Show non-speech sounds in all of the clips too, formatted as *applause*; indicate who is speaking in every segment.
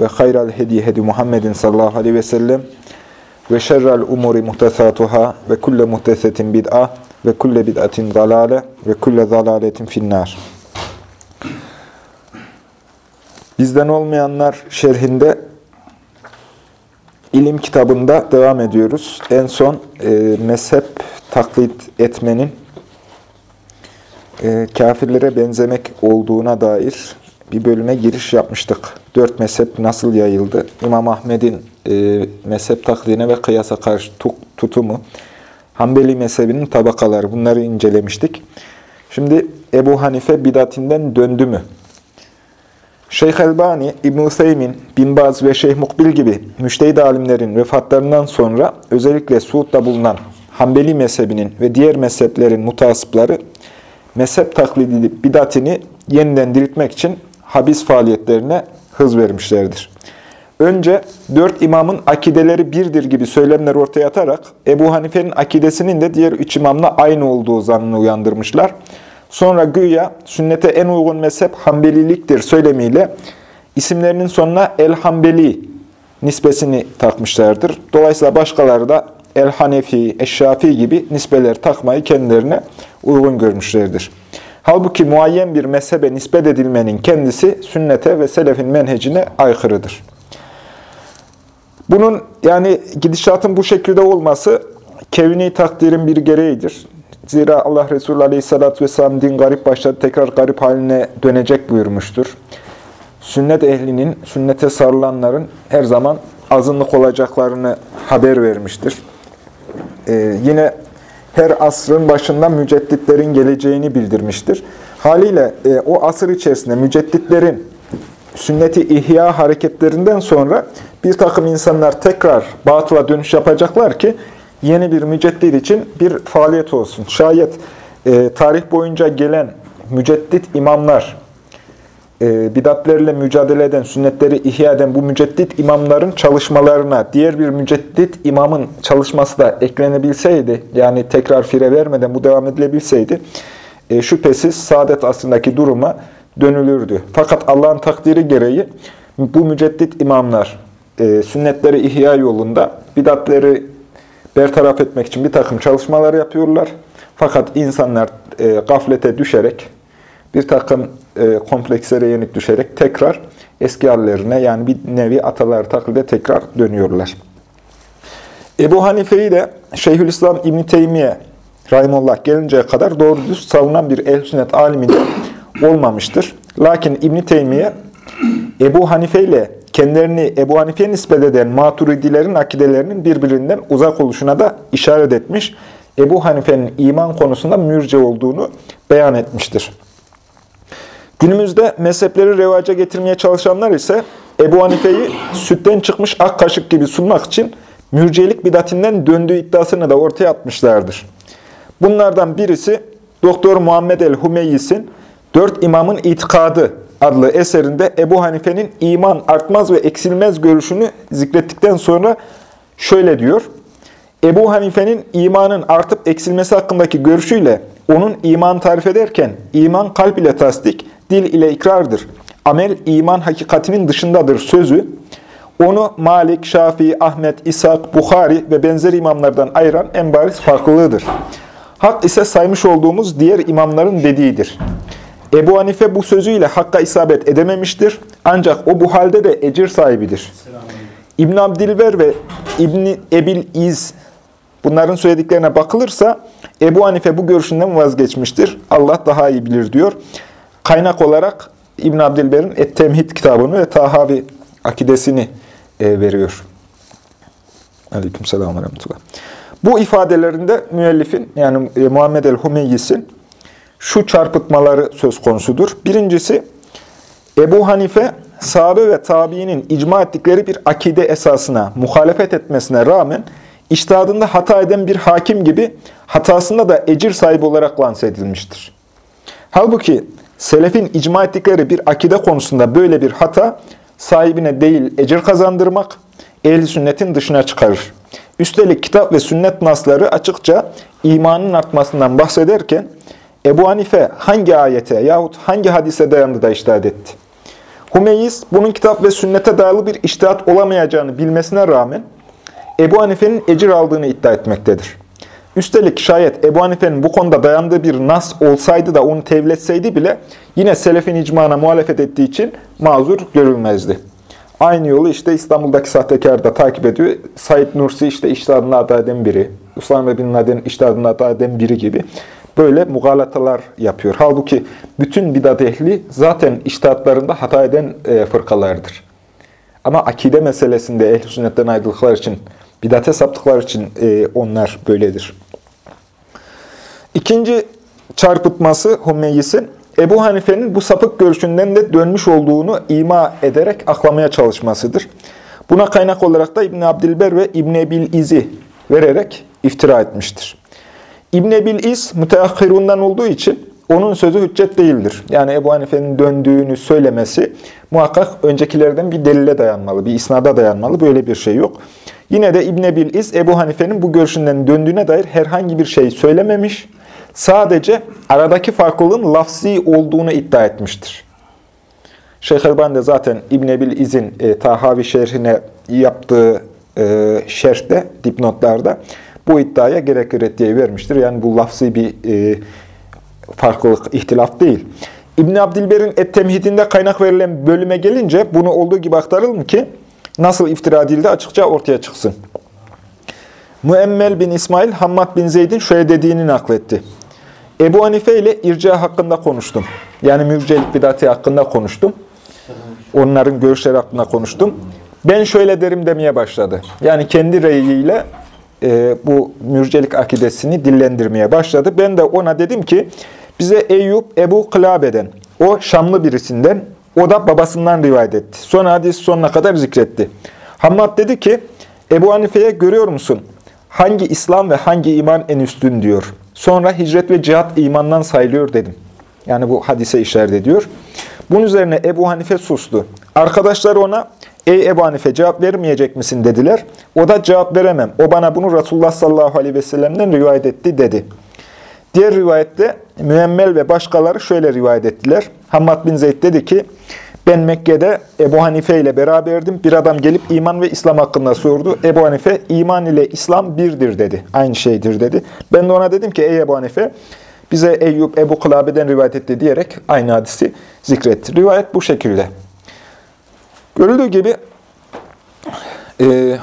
Speaker 1: ve hayral hediye hedi Muhammedin sallallahu aleyhi ve sellem ve şerrel umuri muhtesatuhâ ve kulle muhtesetin bid'a ve kulle bid'atin zalale ve kulle zalaletin finnar. Bizden olmayanlar şerhinde ilim kitabında devam ediyoruz. En son e, mezhep taklit etmenin e, kafirlere benzemek olduğuna dair bir bölüme giriş yapmıştık. Dört mezhep nasıl yayıldı? İmam Ahmed'in e, mezhep taklidine ve kıyasa karşı tutumu, Hanbeli mezhebinin tabakaları bunları incelemiştik. Şimdi Ebu Hanife bidatinden döndü mü? Şeyh Elbani, İbn-i Seymin, Bin Baz ve Şeyh Mukbil gibi müştehid alimlerin vefatlarından sonra özellikle Suud'da bulunan Hanbeli mezhebinin ve diğer mezheplerin mutasipları mezhep taklidi bidatini yeniden diriltmek için habis faaliyetlerine hız vermişlerdir. Önce dört imamın akideleri birdir gibi söylemler ortaya atarak Ebu Hanife'nin akidesinin de diğer üç imamla aynı olduğu zannını uyandırmışlar. Sonra güya sünnete en uygun mezhep Hanbeliliktir söylemiyle isimlerinin sonuna El-Hanbeli nispesini takmışlardır. Dolayısıyla başkaları da El-Hanefi, Eşşafi gibi nisbeler takmayı kendilerine uygun görmüşlerdir. Halbuki muayyen bir mezhebe nispet edilmenin kendisi sünnete ve selefin menhecine aykırıdır. Bunun yani gidişatın bu şekilde olması kevni takdirin bir gereğidir. Zira Allah Resulü Aleyhisselatü Vesselam din garip başladı, tekrar garip haline dönecek buyurmuştur. Sünnet ehlinin, sünnete sarılanların her zaman azınlık olacaklarını haber vermiştir. Ee, yine her asrın başında mücedditlerin geleceğini bildirmiştir. Haliyle e, o asır içerisinde mücedditlerin sünneti ihya hareketlerinden sonra bir takım insanlar tekrar batıla dönüş yapacaklar ki yeni bir müceddit için bir faaliyet olsun. Şayet e, tarih boyunca gelen müceddit imamlar, e, bidatlerle mücadele eden, sünnetleri ihya eden bu müceddit imamların çalışmalarına diğer bir müceddit imamın çalışması da eklenebilseydi, yani tekrar fire vermeden bu devam edilebilseydi, e, şüphesiz saadet asrındaki duruma dönülürdü. Fakat Allah'ın takdiri gereği bu müceddit imamlar e, sünnetleri ihya yolunda bidatleri bertaraf etmek için bir takım çalışmalar yapıyorlar. Fakat insanlar e, gaflete düşerek, bir takım e, komplekslere yenik düşerek tekrar eski hallerine yani bir nevi atalar taklide tekrar dönüyorlar. Ebu Hanife'yi de Şeyhülislam İbn Teymiye Rahimullah gelinceye kadar doğru düz savunan bir ehl sünnet alimi de *clears throat* olmamıştır. Lakin İbn Teymiye Ebu Hanife ile kendilerini Ebu Hanife'ye nispet eden maturidilerin akidelerinin birbirinden uzak oluşuna da işaret etmiş. Ebu Hanife'nin iman konusunda mürce olduğunu beyan etmiştir. Günümüzde mezhepleri revaca getirmeye çalışanlar ise Ebu Hanife'yi sütten çıkmış ak kaşık gibi sunmak için mürcelik bidatinden döndüğü iddiasını da ortaya atmışlardır. Bunlardan birisi Doktor Muhammed el-Humeyyis'in Dört İmamın İtikadı adlı eserinde Ebu Hanife'nin iman artmaz ve eksilmez görüşünü zikrettikten sonra şöyle diyor. Ebu Hanife'nin imanın artıp eksilmesi hakkındaki görüşüyle onun iman tarif ederken iman kalp ile tasdik, dil ile ikrardır. Amel iman hakikatinin dışındadır sözü. Onu Malik, Şafii, Ahmet, İshak, Bukhari ve benzeri imamlardan ayıran en bariz farklılığıdır. Hak ise saymış olduğumuz diğer imamların dediğidir. Ebu Hanife bu sözüyle hakka isabet edememiştir. Ancak o bu halde de ecir sahibidir. İbn Abdilver ve İbn Ebil İz bunların söylediklerine bakılırsa Ebu Hanife bu görüşünden vazgeçmiştir. Allah daha iyi bilir diyor. Kaynak olarak İbn Abdilber'in Et-Temhid kitabını ve Tahavi akidesini e, veriyor. Aleyküm selam ve rahmetullah. Bu ifadelerinde müellifin yani e, Muhammed el-Humeyyis'in şu çarpıtmaları söz konusudur. Birincisi, Ebu Hanife sahabe ve tabiinin icma ettikleri bir akide esasına muhalefet etmesine rağmen iştihadında hata eden bir hakim gibi hatasında da ecir sahibi olarak lanse edilmiştir. Halbuki selefin icma ettikleri bir akide konusunda böyle bir hata sahibine değil ecir kazandırmak, ehli sünnetin dışına çıkarır. Üstelik kitap ve sünnet nasları açıkça imanın artmasından bahsederken Ebu Hanife hangi ayete yahut hangi hadise dayandı da iştahat etti? Hümeyyiz bunun kitap ve sünnete dayalı bir iştihat olamayacağını bilmesine rağmen Ebu Hanife'nin ecir aldığını iddia etmektedir. Üstelik şayet Ebu Hanife'nin bu konuda dayandığı bir nas olsaydı da onu tevil etseydi bile yine selefin icmana muhalefet ettiği için mazur görülmezdi. Aynı yolu işte İstanbul'daki sahtekar da takip ediyor. Said Nursi işte iştihadına hata eden biri. Usame bin Laden iştihadına hata eden biri gibi. Böyle mugalatalar yapıyor. Halbuki bütün bidat ehli zaten iştihatlarında hata eden e, fırkalardır. Ama akide meselesinde ehl sünnetten ayrıldıkları için, bidate saptıkları için e, onlar böyledir. İkinci çarpıtması Hümeyyis'in Ebu Hanife'nin bu sapık görüşünden de dönmüş olduğunu ima ederek aklamaya çalışmasıdır. Buna kaynak olarak da İbn Abdilber ve İbn Ebil İz'i vererek iftira etmiştir. İbn Ebil İz müteahhirundan olduğu için onun sözü hüccet değildir. Yani Ebu Hanife'nin döndüğünü söylemesi muhakkak öncekilerden bir delile dayanmalı, bir isnada dayanmalı. Böyle bir şey yok. Yine de İbn Ebil İz Ebu Hanife'nin bu görüşünden döndüğüne dair herhangi bir şey söylememiş. Sadece aradaki farklılığın lafzi olduğunu iddia etmiştir. Şeyh Elbani de zaten İbn Ebil İz'in e, Tahavi şerhine yaptığı e, şerhte, dipnotlarda bu iddiaya gerek reddiye vermiştir. Yani bu lafzi bir e, farklılık, ihtilaf değil. İbn Abdilber'in Et-Temhidinde kaynak verilen bölüme gelince bunu olduğu gibi aktaralım ki nasıl iftira edildi açıkça ortaya çıksın. Müemmel bin İsmail, Hammad bin Zeyd'in şöyle dediğini nakletti. Ebu Hanife ile irca hakkında konuştum. Yani mürcelik bidati hakkında konuştum. Onların görüşleri hakkında konuştum. Ben şöyle derim demeye başladı. Yani kendi reyiyle e, bu mürcelik akidesini dillendirmeye başladı. Ben de ona dedim ki bize Eyüp Ebu Kılabe'den, o Şamlı birisinden, o da babasından rivayet etti. Sonra hadis sonuna kadar zikretti. Hammad dedi ki, Ebu Hanife'ye görüyor musun? Hangi İslam ve hangi iman en üstün diyor. Sonra hicret ve cihat imandan sayılıyor dedim. Yani bu hadise işaret ediyor. Bunun üzerine Ebu Hanife sustu. Arkadaşlar ona, ey Ebu Hanife cevap vermeyecek misin dediler. O da cevap veremem. O bana bunu Resulullah sallallahu aleyhi ve sellem'den rivayet etti dedi. Diğer rivayette Müemmel ve başkaları şöyle rivayet ettiler. Hammad bin Zeyd dedi ki, ben Mekke'de Ebu Hanife ile beraberdim. Bir adam gelip iman ve İslam hakkında sordu. Ebu Hanife, iman ile İslam birdir dedi. Aynı şeydir dedi. Ben de ona dedim ki, ey Ebu Hanife, bize Eyüp Ebu Kılabe'den rivayet etti diyerek aynı hadisi zikretti. Rivayet bu şekilde. Görüldüğü gibi e,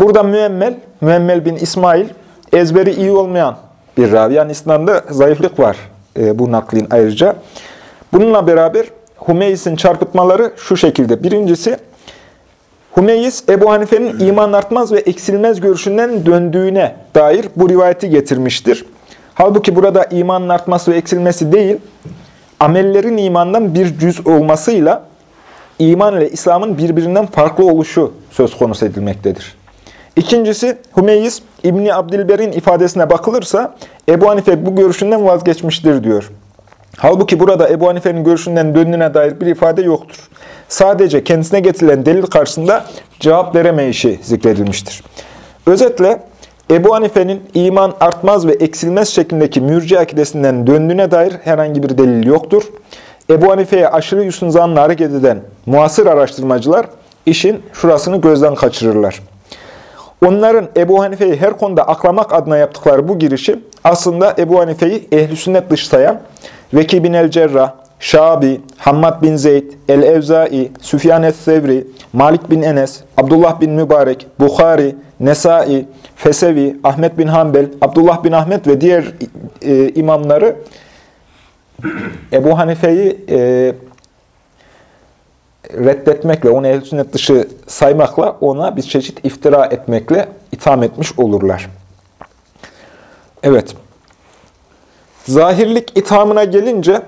Speaker 1: burada müemmel, müemmel bin İsmail ezberi iyi olmayan bir ravi. Yani İslam'da zayıflık var e, bu naklin ayrıca. Bununla beraber Humeys'in çarpıtmaları şu şekilde. Birincisi, Humeys, Ebu Hanife'nin iman artmaz ve eksilmez görüşünden döndüğüne dair bu rivayeti getirmiştir. Halbuki burada imanın artması ve eksilmesi değil, amellerin imandan bir cüz olmasıyla iman ile İslam'ın birbirinden farklı oluşu söz konusu edilmektedir. İkincisi, Hümeyyiz İbni Abdilber'in ifadesine bakılırsa Ebu Hanife bu görüşünden vazgeçmiştir diyor. Halbuki burada Ebu Hanife'nin görüşünden döndüğüne dair bir ifade yoktur. Sadece kendisine getirilen delil karşısında cevap veremeyişi zikredilmiştir. Özetle Ebu Hanife'nin iman artmaz ve eksilmez şeklindeki mürci akidesinden döndüğüne dair herhangi bir delil yoktur. Ebu Hanife'ye aşırı yüzün zanla hareket eden muasır araştırmacılar işin şurasını gözden kaçırırlar. Onların Ebu Hanife'yi her konuda aklamak adına yaptıkları bu girişi aslında Ebu Hanife'yi ehl sünnet dışlayan Veki bin el-Cerrah, Şabi, Hammad bin Zeyd, El-Evzai, Süfyan es-Sevri, Malik bin Enes, Abdullah bin Mübarek, Bukhari, Nesai, Fesevi, Ahmet bin Hanbel, Abdullah bin Ahmet ve diğer e, imamları Ebu Hanife'yi e, reddetmekle, onu ehl sünnet dışı saymakla ona bir çeşit iftira etmekle itham etmiş olurlar. Evet. Zahirlik ithamına gelince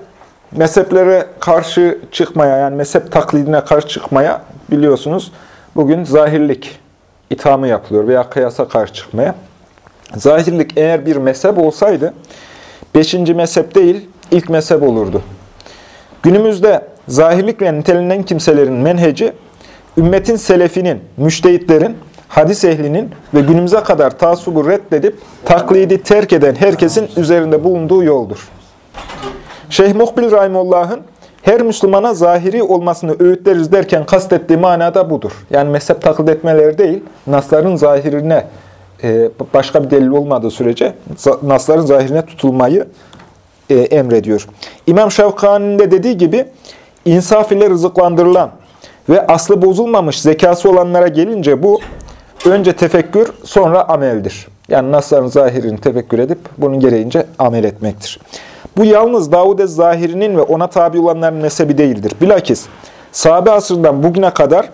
Speaker 1: mezheplere karşı çıkmaya, yani mezhep taklidine karşı çıkmaya biliyorsunuz bugün zahirlik ithamı yapılıyor veya kıyasa karşı çıkmaya. Zahirlik eğer bir mezhep olsaydı, beşinci mezhep değil, ilk mezhep olurdu. Günümüzde zahirlikle nitelenen kimselerin menheci, ümmetin selefinin, müştehitlerin, hadis ehlinin ve günümüze kadar taassubu reddedip taklidi terk eden herkesin üzerinde bulunduğu yoldur. Şeyh Muhbil Rahimullah'ın her Müslümana zahiri olmasını öğütleriz derken kastettiği manada budur. Yani mezhep taklit etmeleri değil, nasların zahirine e, başka bir delil olmadığı sürece nasların zahirine tutulmayı e, emrediyor. İmam Şavkani'nin de dediği gibi insaf ile rızıklandırılan ve aslı bozulmamış zekası olanlara gelince bu önce tefekkür sonra ameldir. Yani nasların zahirini tefekkür edip bunun gereğince amel etmektir. Bu yalnız Davud-e Zahiri'nin ve ona tabi olanların mezhebi değildir. Bilakis sahabe asrından bugüne kadar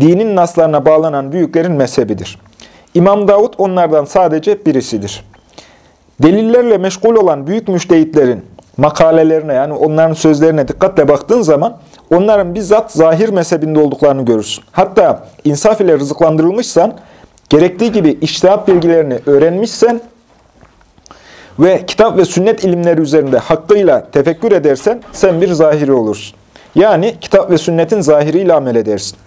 Speaker 1: dinin naslarına bağlanan büyüklerin mezhebidir. İmam Davud onlardan sadece birisidir. Delillerle meşgul olan büyük müştehitlerin makalelerine yani onların sözlerine dikkatle baktığın zaman onların bizzat zahir mezhebinde olduklarını görürsün. Hatta insaf ile rızıklandırılmışsan, gerektiği gibi iştihat bilgilerini öğrenmişsen ve kitap ve sünnet ilimleri üzerinde hakkıyla tefekkür edersen sen bir zahiri olursun. Yani kitap ve sünnetin zahiriyle amel edersin.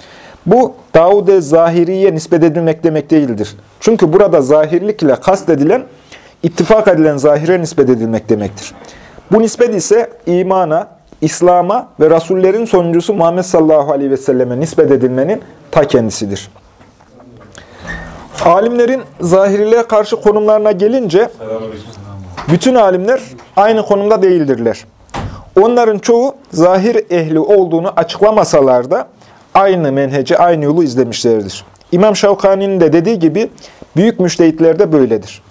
Speaker 1: Bu Davud-e Zahiri'ye nispet edilmek demek değildir. Çünkü burada zahirlik ile kastedilen, ittifak edilen zahire nispet edilmek demektir. Bu nispet ise imana, İslam'a ve Rasullerin sonuncusu Muhammed sallallahu aleyhi ve selleme nispet edilmenin ta kendisidir. Alimlerin zahiriliğe karşı konumlarına gelince, bütün alimler aynı konumda değildirler. Onların çoğu zahir ehli olduğunu açıklamasalar da aynı menheci, aynı yolu izlemişlerdir. İmam Şavkani'nin de dediği gibi büyük müştehitler de böyledir.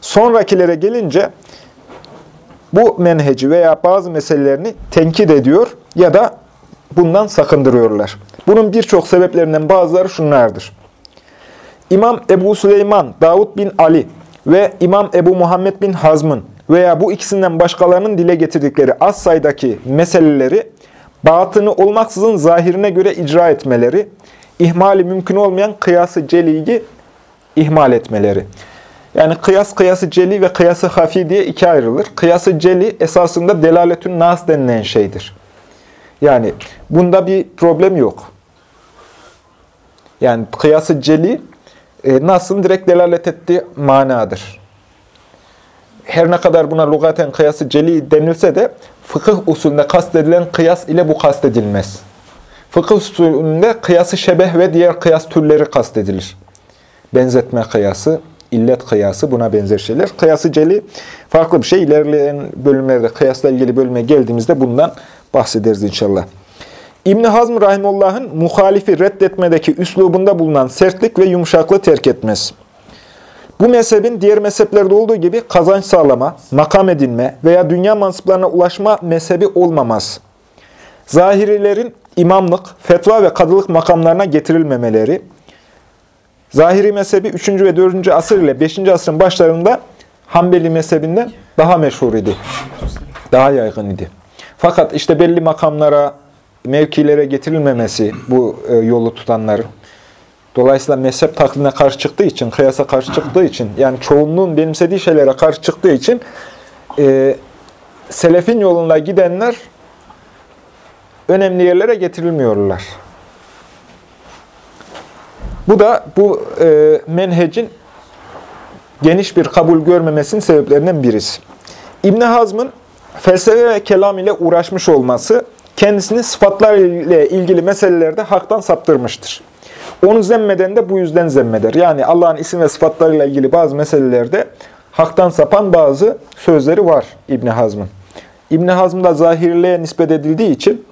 Speaker 1: Sonrakilere gelince bu menheci veya bazı meselelerini tenkit ediyor ya da bundan sakındırıyorlar. Bunun birçok sebeplerinden bazıları şunlardır. İmam Ebu Süleyman, Davud bin Ali ve İmam Ebu Muhammed bin Hazm'ın veya bu ikisinden başkalarının dile getirdikleri az sayıdaki meseleleri batını olmaksızın zahirine göre icra etmeleri, ihmali mümkün olmayan kıyası celiyi ihmal etmeleri. Yani kıyas, kıyası celi ve kıyası hafi diye iki ayrılır. Kıyası celi esasında delaletün nas denilen şeydir. Yani bunda bir problem yok. Yani kıyası celi e, nasın direkt delalet ettiği manadır. Her ne kadar buna lugaten kıyası celi denilse de fıkıh usulünde kastedilen kıyas ile bu kastedilmez. Fıkıh usulünde kıyası şebeh ve diğer kıyas türleri kastedilir. Benzetme kıyası, illet kıyası, buna benzer şeyler. Kıyası celi farklı bir şey. İlerleyen bölümlerde kıyasla ilgili bölüme geldiğimizde bundan bahsederiz inşallah. İbn Hazm Rahimullah'ın muhalifi reddetmedeki üslubunda bulunan sertlik ve yumuşaklığı terk etmez. Bu mezhebin diğer mezheplerde olduğu gibi kazanç sağlama, makam edinme veya dünya mansıplarına ulaşma mezhebi olmamaz. Zahirilerin imamlık, fetva ve kadılık makamlarına getirilmemeleri, Zahiri mezhebi 3. ve 4. asır ile 5. asrın başlarında Hanbeli mezhebinden daha meşhur idi. Daha yaygın idi. Fakat işte belli makamlara, mevkilere getirilmemesi bu e, yolu tutanların, dolayısıyla mezhep taklidine karşı çıktığı için, kıyasa karşı çıktığı için, yani çoğunluğun benimsediği şeylere karşı çıktığı için e, selefin yolunda gidenler önemli yerlere getirilmiyorlar. Bu da bu e, menhecin geniş bir kabul görmemesinin sebeplerinden birisi. İbn Hazm'ın felsefe ve kelam ile uğraşmış olması kendisini sıfatlar ile ilgili meselelerde haktan saptırmıştır. Onu zemmeden de bu yüzden zemmeder. Yani Allah'ın isim ve sıfatlarıyla ilgili bazı meselelerde haktan sapan bazı sözleri var İbn Hazm'ın. İbn Hazm da zahirliğe nispet edildiği için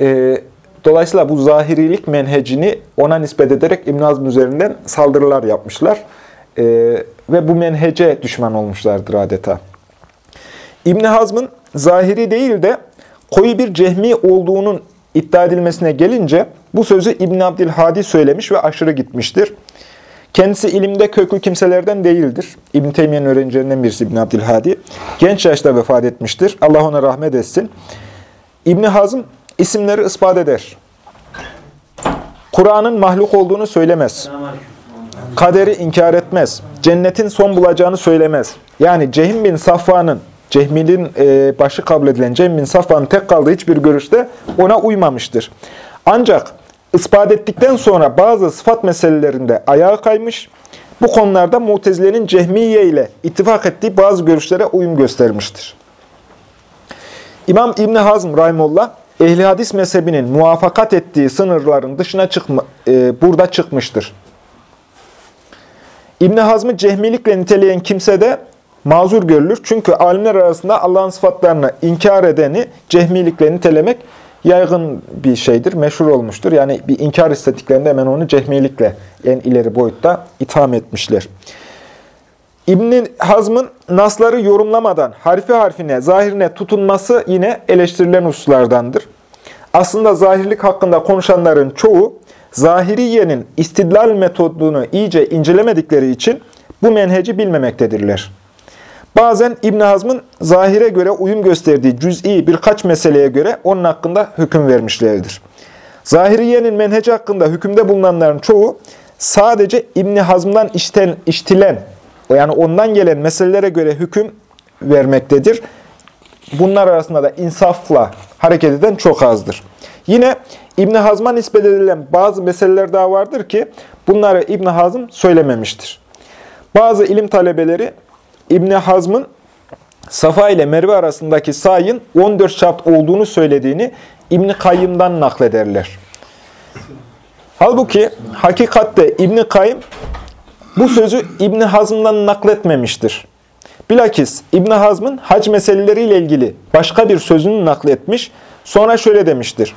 Speaker 1: e, Dolayısıyla bu zahirilik menhecini ona nispet ederek İbn Hazm üzerinden saldırılar yapmışlar. E, ve bu menhece düşman olmuşlardır adeta. İbn Hazm'ın zahiri değil de koyu bir cehmi olduğunun iddia edilmesine gelince bu sözü İbn Abdülhadi söylemiş ve aşırı gitmiştir. Kendisi ilimde köklü kimselerden değildir. İbn Teymiye'nin öğrencilerinden birisi İbn Abdülhadi. Genç yaşta vefat etmiştir. Allah ona rahmet etsin. İbni Hazm isimleri ispat eder. Kur'an'ın mahluk olduğunu söylemez. Kaderi inkar etmez. Cennetin son bulacağını söylemez. Yani Cehim bin Safvan'ın, Cehmil'in e, başı kabul edilen Cehim bin Safvan'ın tek kaldığı hiçbir görüşte ona uymamıştır. Ancak ispat ettikten sonra bazı sıfat meselelerinde ayağa kaymış, bu konularda Mutezile'nin Cehmiye ile ittifak ettiği bazı görüşlere uyum göstermiştir. İmam İbni Hazm Rahimullah, ehli hadis mezhebinin muvafakat ettiği sınırların dışına çıkma, e, burada çıkmıştır. İbni Hazm'ı cehmilikle niteleyen kimse de mazur görülür. Çünkü alimler arasında Allah'ın sıfatlarını inkar edeni cehmilikle nitelemek yaygın bir şeydir, meşhur olmuştur. Yani bir inkar istediklerinde hemen onu cehmilikle en ileri boyutta itham etmişler. İbn Hazm'ın nasları yorumlamadan harfi harfine, zahirine tutunması yine eleştirilen hususlardandır. Aslında zahirlik hakkında konuşanların çoğu, zahiriyenin istidlal metodunu iyice incelemedikleri için bu menheci bilmemektedirler. Bazen İbn Hazm'ın zahire göre uyum gösterdiği cüz'i birkaç meseleye göre onun hakkında hüküm vermişlerdir. Zahiriyenin menheci hakkında hükümde bulunanların çoğu sadece İbn Hazm'dan işten, iştilen, yani ondan gelen meselelere göre hüküm vermektedir. Bunlar arasında da insafla hareket eden çok azdır. Yine İbn Hazm'a nispet edilen bazı meseleler daha vardır ki bunları İbn Hazm söylememiştir. Bazı ilim talebeleri İbni Hazm'ın Safa ile Merve arasındaki sayın 14 şart olduğunu söylediğini İbni Kayyım'dan naklederler. Halbuki hakikatte İbni Kayyım bu sözü İbni Hazm'dan nakletmemiştir. Bilakis İbni Hazm'ın hac meseleleriyle ilgili başka bir sözünü nakletmiş, sonra şöyle demiştir.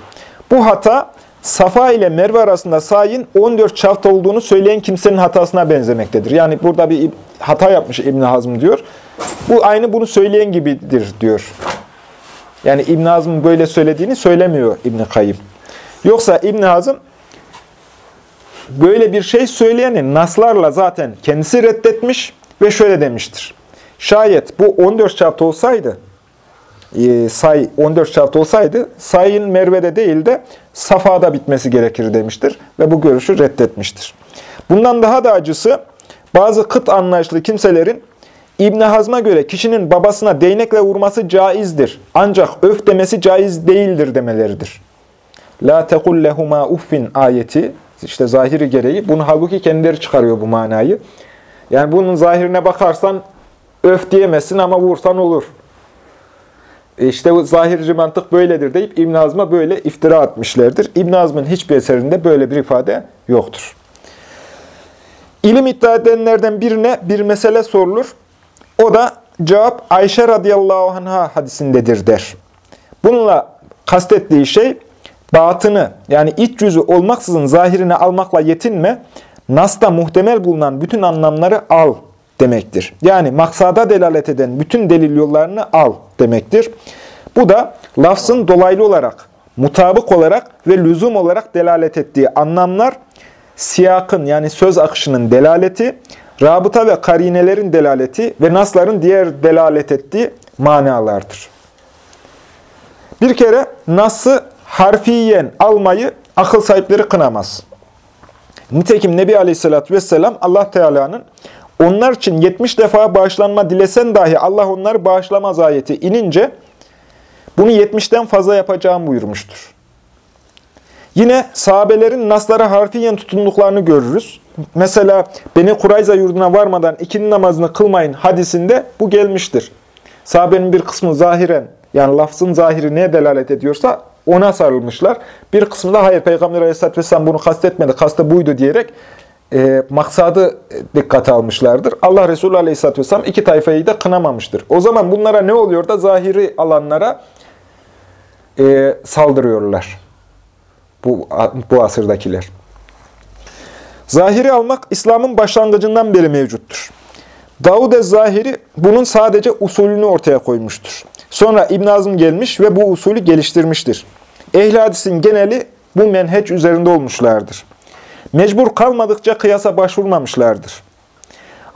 Speaker 1: Bu hata Safa ile Merve arasında sayın 14 çaft olduğunu söyleyen kimsenin hatasına benzemektedir. Yani burada bir hata yapmış İbn Hazm diyor. Bu aynı bunu söyleyen gibidir diyor. Yani İbn Hazm'ın böyle söylediğini söylemiyor İbn Kayyım. Yoksa İbn Hazm böyle bir şey söyleyeni naslarla zaten kendisi reddetmiş ve şöyle demiştir. Şayet bu 14 çaft olsaydı e, say 14 şart olsaydı sayın Merve'de değil de Safa'da bitmesi gerekir demiştir ve bu görüşü reddetmiştir. Bundan daha da acısı bazı kıt anlayışlı kimselerin İbn Hazm'a göre kişinin babasına değnekle vurması caizdir. Ancak öf demesi caiz değildir demeleridir. La tekul lehuma uffin ayeti işte zahiri gereği bunu halbuki kendileri çıkarıyor bu manayı. Yani bunun zahirine bakarsan öf diyemezsin ama vursan olur. İşte zahirci mantık böyledir deyip İbn Azm'a böyle iftira atmışlardır. İbn Azm'ın hiçbir eserinde böyle bir ifade yoktur. İlim iddia edenlerden birine bir mesele sorulur. O da cevap Ayşe radıyallahu anh'a hadisindedir der. Bununla kastettiği şey batını yani iç yüzü olmaksızın zahirini almakla yetinme, Nas'ta muhtemel bulunan bütün anlamları al demektir. Yani maksada delalet eden bütün delil yollarını al demektir. Bu da lafzın dolaylı olarak, mutabık olarak ve lüzum olarak delalet ettiği anlamlar, siyakın yani söz akışının delaleti, rabıta ve karinelerin delaleti ve nasların diğer delalet ettiği manalardır. Bir kere nası harfiyen almayı akıl sahipleri kınamaz. Nitekim Nebi Aleyhisselatü Vesselam Allah Teala'nın onlar için 70 defa bağışlanma dilesen dahi Allah onları bağışlamaz ayeti inince bunu 70'ten fazla yapacağım buyurmuştur. Yine sahabelerin naslara harfiyen tutunduklarını görürüz. Mesela Beni Kurayza yurduna varmadan ikinin namazını kılmayın hadisinde bu gelmiştir. Sahabenin bir kısmı zahiren yani lafzın zahiri neye delalet ediyorsa ona sarılmışlar. Bir kısmı da hayır Peygamber Aleyhisselatü Vesselam bunu kastetmedi, kastı buydu diyerek e, maksadı dikkate almışlardır. Allah Resulü Aleyhisselatü Vesselam iki tayfayı da kınamamıştır. O zaman bunlara ne oluyor da zahiri alanlara e, saldırıyorlar. Bu, bu asırdakiler. Zahiri almak İslam'ın başlangıcından beri mevcuttur. Davud ez-Zahiri bunun sadece usulünü ortaya koymuştur. Sonra İbn Azm gelmiş ve bu usulü geliştirmiştir. Ehl-i hadisin geneli bu menheç üzerinde olmuşlardır. Mecbur kalmadıkça kıyasa başvurmamışlardır.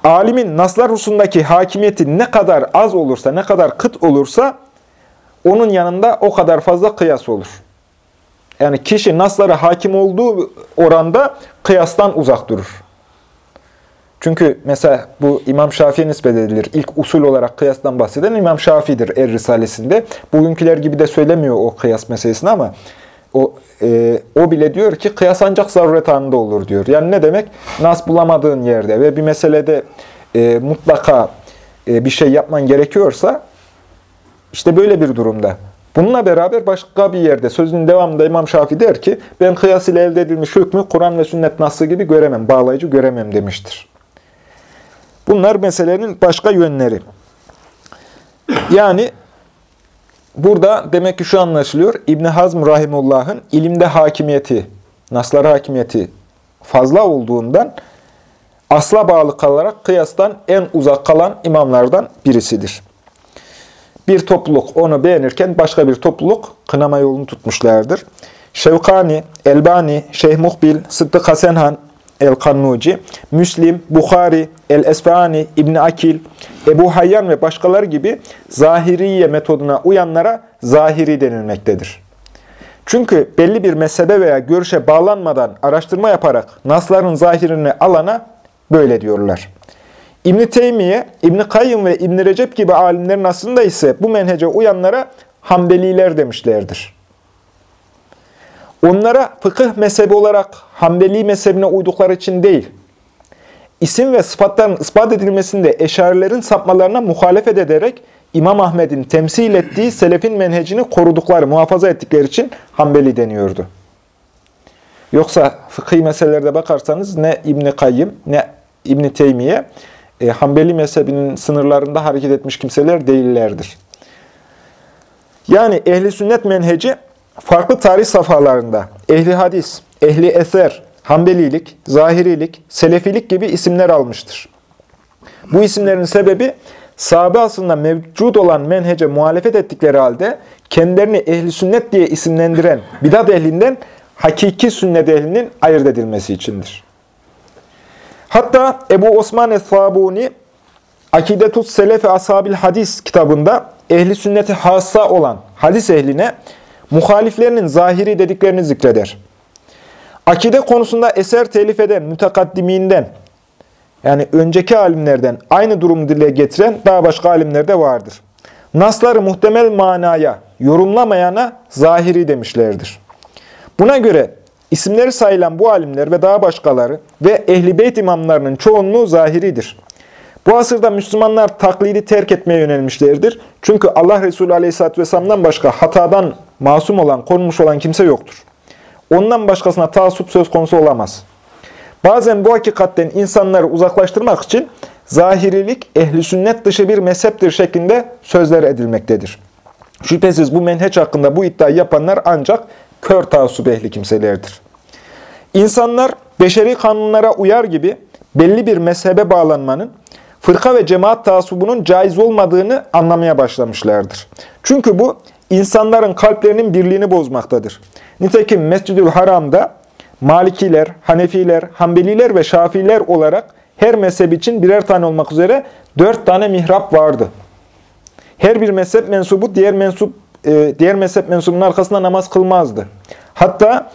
Speaker 1: Alimin naslar hususundaki hakimiyeti ne kadar az olursa, ne kadar kıt olursa onun yanında o kadar fazla kıyas olur. Yani kişi naslara hakim olduğu oranda kıyastan uzak durur. Çünkü mesela bu İmam Şafii'ye nispet edilir. İlk usul olarak kıyastan bahseden İmam Şafii'dir Er Risalesi'nde. Bugünküler gibi de söylemiyor o kıyas meselesini ama o, e, o bile diyor ki kıyas ancak zaruret anında olur diyor. Yani ne demek? Nas bulamadığın yerde ve bir meselede e, mutlaka e, bir şey yapman gerekiyorsa işte böyle bir durumda. Bununla beraber başka bir yerde sözünün devamında İmam Şafii der ki ben kıyas ile elde edilmiş hükmü Kur'an ve sünnet nasıl gibi göremem, bağlayıcı göremem demiştir. Bunlar meselenin başka yönleri. Yani burada demek ki şu anlaşılıyor. İbn Hazm rahimullah'ın ilimde hakimiyeti, naslar hakimiyeti fazla olduğundan asla bağlı kalarak kıyastan en uzak kalan imamlardan birisidir. Bir topluluk onu beğenirken başka bir topluluk kınama yolunu tutmuşlardır. Şevkani, Elbani, Şeyh Muhbil, Sıddık Hasenhan, El-Kannuci, Müslim, Bukhari, El-Esfahani, İbn Akil, Ebu Hayyan ve başkaları gibi zahiriye metoduna uyanlara zahiri denilmektedir. Çünkü belli bir mezhebe veya görüşe bağlanmadan araştırma yaparak nasların zahirini alana böyle diyorlar. İbn-i Teymiye, İbn-i ve İbn-i Recep gibi alimlerin aslında ise bu menhece uyanlara Hanbeliler demişlerdir. Onlara fıkıh mezhebi olarak Hanbeli mezhebine uydukları için değil, isim ve sıfatların ispat edilmesinde eşarilerin sapmalarına muhalefet ederek İmam Ahmet'in temsil ettiği selefin menhecini korudukları, muhafaza ettikleri için Hanbeli deniyordu. Yoksa fıkhi meselelerde bakarsanız ne İbn Kayyım ne İbn Teymiye e, Hanbeli mezhebinin sınırlarında hareket etmiş kimseler değillerdir. Yani ehli sünnet menheci farklı tarih safhalarında ehli hadis, ehli eser, Hanbelilik, Zahirilik, Selefilik gibi isimler almıştır. Bu isimlerin sebebi sahabe aslında mevcut olan menhece muhalefet ettikleri halde kendilerini ehli sünnet diye isimlendiren bidat ehlinden hakiki sünnet ehlinin ayırt edilmesi içindir. Hatta Ebu Osman Es-Sabuni Akidetus Selefe Ashabil Hadis kitabında ehli sünneti hassa olan hadis ehline muhaliflerinin zahiri dediklerini zikreder. Akide konusunda eser telif eden mütekaddiminden, yani önceki alimlerden aynı durumu dile getiren daha başka alimler de vardır. Nasları muhtemel manaya, yorumlamayana zahiri demişlerdir. Buna göre isimleri sayılan bu alimler ve daha başkaları ve ehli beyt imamlarının çoğunluğu zahiridir. Bu asırda Müslümanlar taklidi terk etmeye yönelmişlerdir. Çünkü Allah Resulü Aleyhisselatü Vesselam'dan başka hatadan masum olan, korunmuş olan kimse yoktur. Ondan başkasına taassup söz konusu olamaz. Bazen bu hakikatten insanları uzaklaştırmak için zahirilik ehli sünnet dışı bir mezheptir şeklinde sözler edilmektedir. Şüphesiz bu menheç hakkında bu iddiayı yapanlar ancak kör taassup ehli kimselerdir. İnsanlar beşeri kanunlara uyar gibi belli bir mezhebe bağlanmanın fırka ve cemaat taassubunun caiz olmadığını anlamaya başlamışlardır. Çünkü bu insanların kalplerinin birliğini bozmaktadır. Nitekim Mescid-ül Haram'da Malikiler, Hanefiler, Hanbeliler ve Şafiler olarak her mezhep için birer tane olmak üzere dört tane mihrap vardı. Her bir mezhep mensubu diğer mensup e, diğer mezhep mensubunun arkasında namaz kılmazdı. Hatta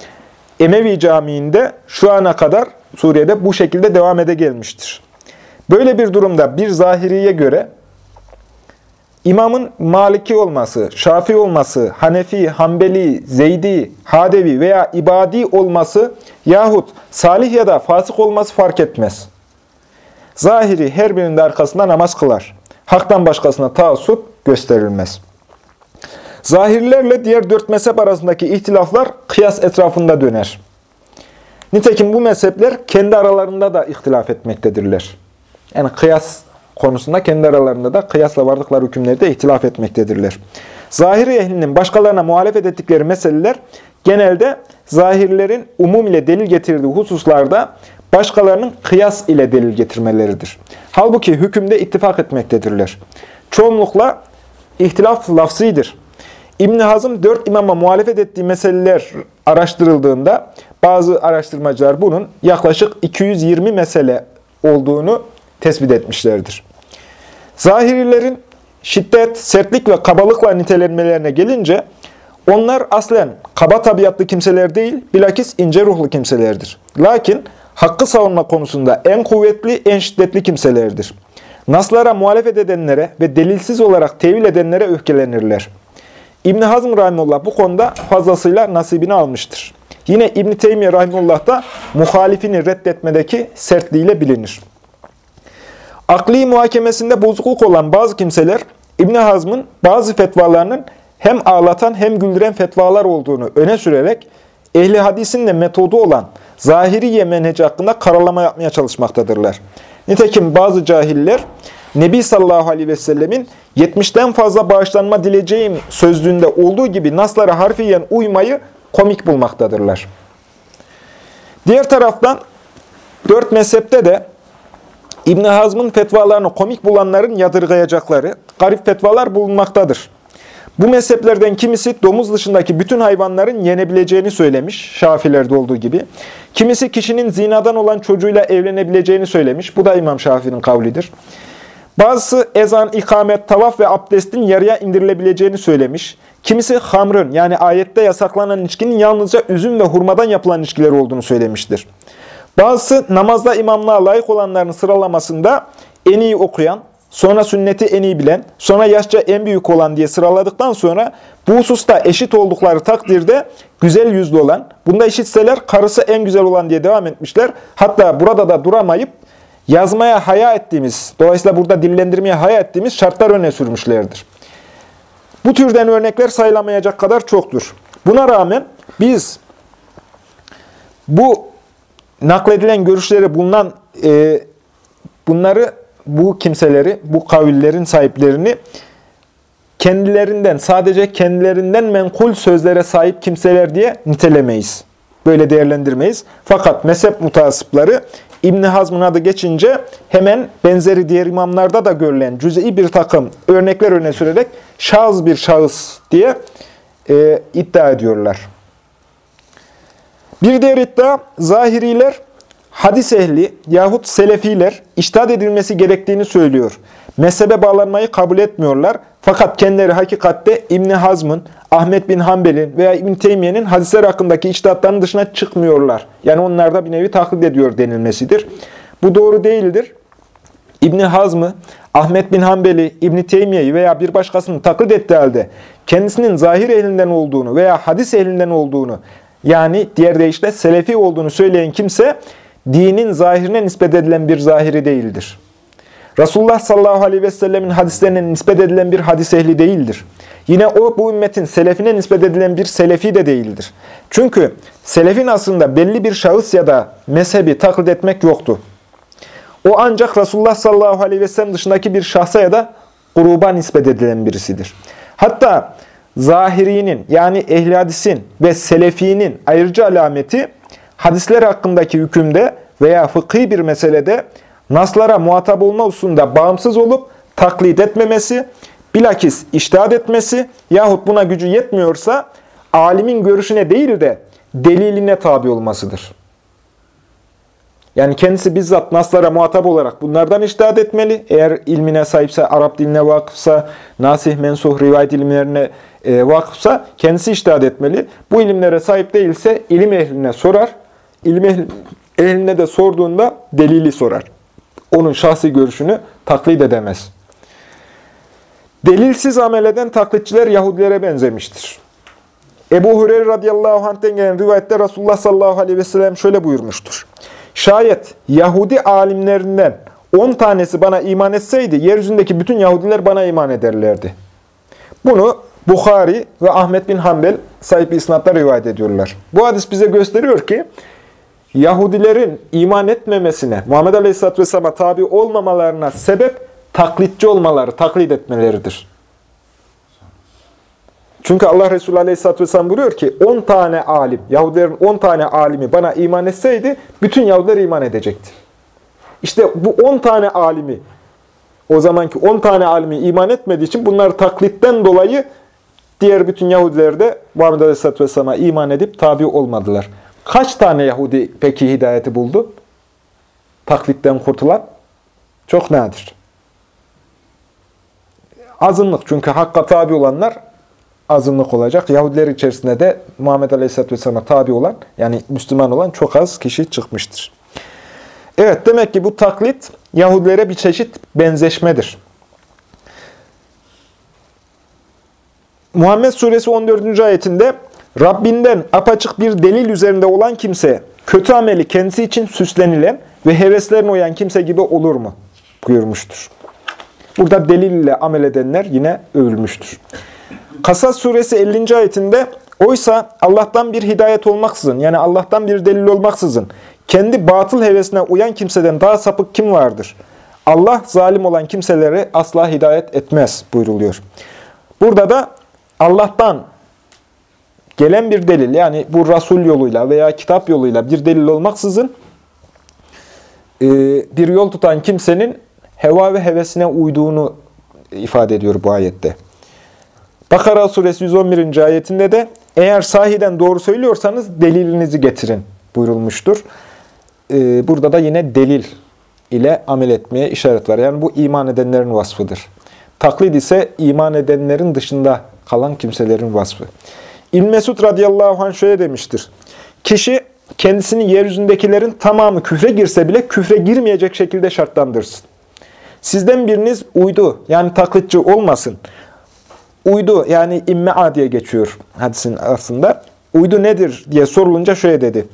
Speaker 1: Emevi Camii'nde şu ana kadar Suriye'de bu şekilde devam ede gelmiştir. Böyle bir durumda bir zahiriye göre İmamın Maliki olması, Şafi olması, Hanefi, Hanbeli, Zeydi, Hadevi veya İbadi olması yahut salih ya da fasık olması fark etmez. Zahiri her birinin arkasında namaz kılar. Haktan başkasına taassup gösterilmez. Zahirlerle diğer dört mezhep arasındaki ihtilaflar kıyas etrafında döner. Nitekim bu mezhepler kendi aralarında da ihtilaf etmektedirler. Yani kıyas konusunda kendi aralarında da kıyasla vardıkları hükümlerde ihtilaf etmektedirler. Zahiri ehlinin başkalarına muhalefet ettikleri meseleler genelde zahirlerin umum ile delil getirdiği hususlarda başkalarının kıyas ile delil getirmeleridir. Halbuki hükümde ittifak etmektedirler. Çoğunlukla ihtilaf lafzidir. İbn Hazım dört imama muhalefet ettiği meseleler araştırıldığında bazı araştırmacılar bunun yaklaşık 220 mesele olduğunu tespit etmişlerdir. Zahirilerin şiddet, sertlik ve kabalıkla nitelenmelerine gelince onlar aslen kaba tabiatlı kimseler değil, bilakis ince ruhlu kimselerdir. Lakin hakkı savunma konusunda en kuvvetli, en şiddetli kimselerdir. Naslara muhalefet edenlere ve delilsiz olarak tevil edenlere öfkelenirler. İbn Hazm Rahimullah bu konuda fazlasıyla nasibini almıştır. Yine İbn Teymiye Rahimullah da muhalifini reddetmedeki sertliğiyle bilinir. Akli muhakemesinde bozukluk olan bazı kimseler İbn Hazm'ın bazı fetvalarının hem ağlatan hem güldüren fetvalar olduğunu öne sürerek ehli hadisin de metodu olan zahiri menheci hakkında karalama yapmaya çalışmaktadırlar. Nitekim bazı cahiller Nebi sallallahu aleyhi ve sellemin 70'ten fazla bağışlanma dileyeceğim sözlüğünde olduğu gibi naslara harfiyen uymayı komik bulmaktadırlar. Diğer taraftan dört mezhepte de İbn Hazm'ın fetvalarını komik bulanların yadırgayacakları garip fetvalar bulunmaktadır. Bu mezheplerden kimisi domuz dışındaki bütün hayvanların yenebileceğini söylemiş, Şafilerde olduğu gibi. Kimisi kişinin zinadan olan çocuğuyla evlenebileceğini söylemiş. Bu da İmam Şafii'nin kavlidir. Bazısı ezan, ikamet, tavaf ve abdestin yarıya indirilebileceğini söylemiş. Kimisi hamrın yani ayette yasaklanan içkinin yalnızca üzüm ve hurmadan yapılan içkiler olduğunu söylemiştir. Bazısı namazda imamlığa layık olanların sıralamasında en iyi okuyan, sonra sünneti en iyi bilen, sonra yaşça en büyük olan diye sıraladıktan sonra bu hususta eşit oldukları takdirde güzel yüzlü olan, bunda eşitseler karısı en güzel olan diye devam etmişler. Hatta burada da duramayıp yazmaya haya ettiğimiz, dolayısıyla burada dillendirmeye haya ettiğimiz şartlar öne sürmüşlerdir. Bu türden örnekler sayılamayacak kadar çoktur. Buna rağmen biz bu nakledilen görüşleri bulunan e, bunları bu kimseleri, bu kavillerin sahiplerini kendilerinden, sadece kendilerinden menkul sözlere sahip kimseler diye nitelemeyiz. Böyle değerlendirmeyiz. Fakat mezhep mutasıpları İbn Hazm'ın adı geçince hemen benzeri diğer imamlarda da görülen cüz'i bir takım örnekler öne sürerek şahıs bir şahıs diye e, iddia ediyorlar. Bir diğer iddia, zahiriler, hadis ehli yahut selefiler iştahat edilmesi gerektiğini söylüyor. Mezhebe bağlanmayı kabul etmiyorlar. Fakat kendileri hakikatte İbn Hazm'ın, Ahmet bin Hanbel'in veya İbn Teymiye'nin hadisler hakkındaki içtihatlarının dışına çıkmıyorlar. Yani onlar da bir nevi taklit ediyor denilmesidir. Bu doğru değildir. İbn Hazm'ı, Ahmet bin Hanbel'i, İbn Teymiye'yi veya bir başkasını taklit ettiği halde kendisinin zahir elinden olduğunu veya hadis elinden olduğunu yani diğer deyişle selefi olduğunu söyleyen kimse dinin zahirine nispet edilen bir zahiri değildir. Resulullah sallallahu aleyhi ve sellemin hadislerine nispet edilen bir hadis ehli değildir. Yine o bu ümmetin selefine nispet edilen bir selefi de değildir. Çünkü selefin aslında belli bir şahıs ya da mezhebi taklit etmek yoktu. O ancak Resulullah sallallahu aleyhi ve sellem dışındaki bir şahsa ya da gruba nispet edilen birisidir. Hatta zahirinin yani ehli hadisin ve selefinin ayrıcı alameti hadisler hakkındaki hükümde veya fıkhi bir meselede naslara muhatap olma hususunda bağımsız olup taklit etmemesi, bilakis iştahat etmesi yahut buna gücü yetmiyorsa alimin görüşüne değil de deliline tabi olmasıdır. Yani kendisi bizzat naslara muhatap olarak bunlardan iştahat etmeli. Eğer ilmine sahipse, Arap diline vakıfsa, nasih, mensuh, rivayet ilimlerine e, vakıfsa kendisi iştahat etmeli. Bu ilimlere sahip değilse ilim ehline sorar. İlim ehline de sorduğunda delili sorar. Onun şahsi görüşünü taklit edemez. Delilsiz amel eden taklitçiler Yahudilere benzemiştir. Ebu Hureyre radıyallahu anh'ten gelen rivayette Resulullah sallallahu aleyhi ve sellem şöyle buyurmuştur. Şayet Yahudi alimlerinden 10 tanesi bana iman etseydi, yeryüzündeki bütün Yahudiler bana iman ederlerdi. Bunu Bukhari ve Ahmet bin Hanbel sahip isnatlar rivayet ediyorlar. Bu hadis bize gösteriyor ki, Yahudilerin iman etmemesine, Muhammed Aleyhisselatü Vesselam'a tabi olmamalarına sebep taklitçi olmaları, taklit etmeleridir. Çünkü Allah Resulü Aleyhisselatü Vesselam buyuruyor ki 10 tane alim, Yahudilerin 10 tane alimi bana iman etseydi bütün Yahudiler iman edecekti. İşte bu 10 tane alimi, o zamanki 10 tane alimi iman etmediği için bunlar taklitten dolayı diğer bütün Yahudiler de Muhammed Aleyhisselatü Vesselam'a iman edip tabi olmadılar. Kaç tane Yahudi peki hidayeti buldu? Taklitten kurtulan? Çok nadir. azınlık. Çünkü hakka tabi olanlar azınlık olacak. Yahudiler içerisinde de Muhammed Aleyhisselatü Vesselam'a tabi olan, yani Müslüman olan çok az kişi çıkmıştır. Evet, demek ki bu taklit Yahudilere bir çeşit benzeşmedir. Muhammed Suresi 14. ayetinde Rabbinden apaçık bir delil üzerinde olan kimse, kötü ameli kendisi için süslenilen ve heveslerine uyan kimse gibi olur mu? buyurmuştur. Burada delil ile amel edenler yine övülmüştür. Kasas suresi 50. ayetinde oysa Allah'tan bir hidayet olmaksızın yani Allah'tan bir delil olmaksızın kendi batıl hevesine uyan kimseden daha sapık kim vardır? Allah zalim olan kimseleri asla hidayet etmez buyruluyor. Burada da Allah'tan gelen bir delil yani bu Rasul yoluyla veya kitap yoluyla bir delil olmaksızın e, bir yol tutan kimsenin heva ve hevesine uyduğunu ifade ediyor bu ayette. Bakara suresi 111. ayetinde de eğer sahiden doğru söylüyorsanız delilinizi getirin buyurulmuştur. E, burada da yine delil ile amel etmeye işaret var. Yani bu iman edenlerin vasfıdır. Taklid ise iman edenlerin dışında kalan kimselerin vasfı. İbn Mesud radıyallahu anh şöyle demiştir. Kişi kendisini yeryüzündekilerin tamamı küfre girse bile küfre girmeyecek şekilde şartlandırsın. Sizden biriniz uydu yani taklitçi olmasın. Uydu yani imme'a diye geçiyor hadisin aslında. Uydu nedir diye sorulunca şöyle dedi.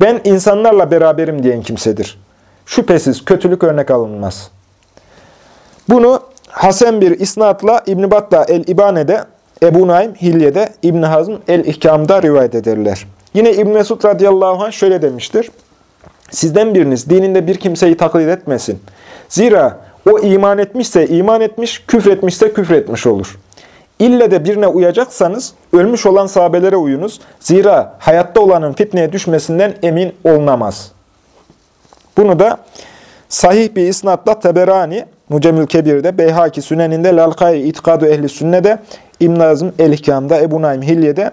Speaker 1: Ben insanlarla beraberim diyen kimsedir. Şüphesiz kötülük örnek alınmaz. Bunu Hasan bir isnatla İbn Battah el-İbane'de Ebu Naim Hilye'de, İbn Hazm el-İhkam'da rivayet ederler. Yine İbn Mesud radıyallahu anh şöyle demiştir. Sizden biriniz dininde bir kimseyi taklit etmesin. Zira o iman etmişse iman etmiş, küfretmişse küfretmiş olur. İlle de birine uyacaksanız ölmüş olan sahabelere uyunuz. Zira hayatta olanın fitneye düşmesinden emin olunamaz. Bunu da sahih bir isnatla Teberani, Mucemül Kebir'de, Beyhaki Sünen'inde, Lalkai İtikadu Ehli Sünne'de, İbn El-Hikam'da, Ebu Naim Hilye'de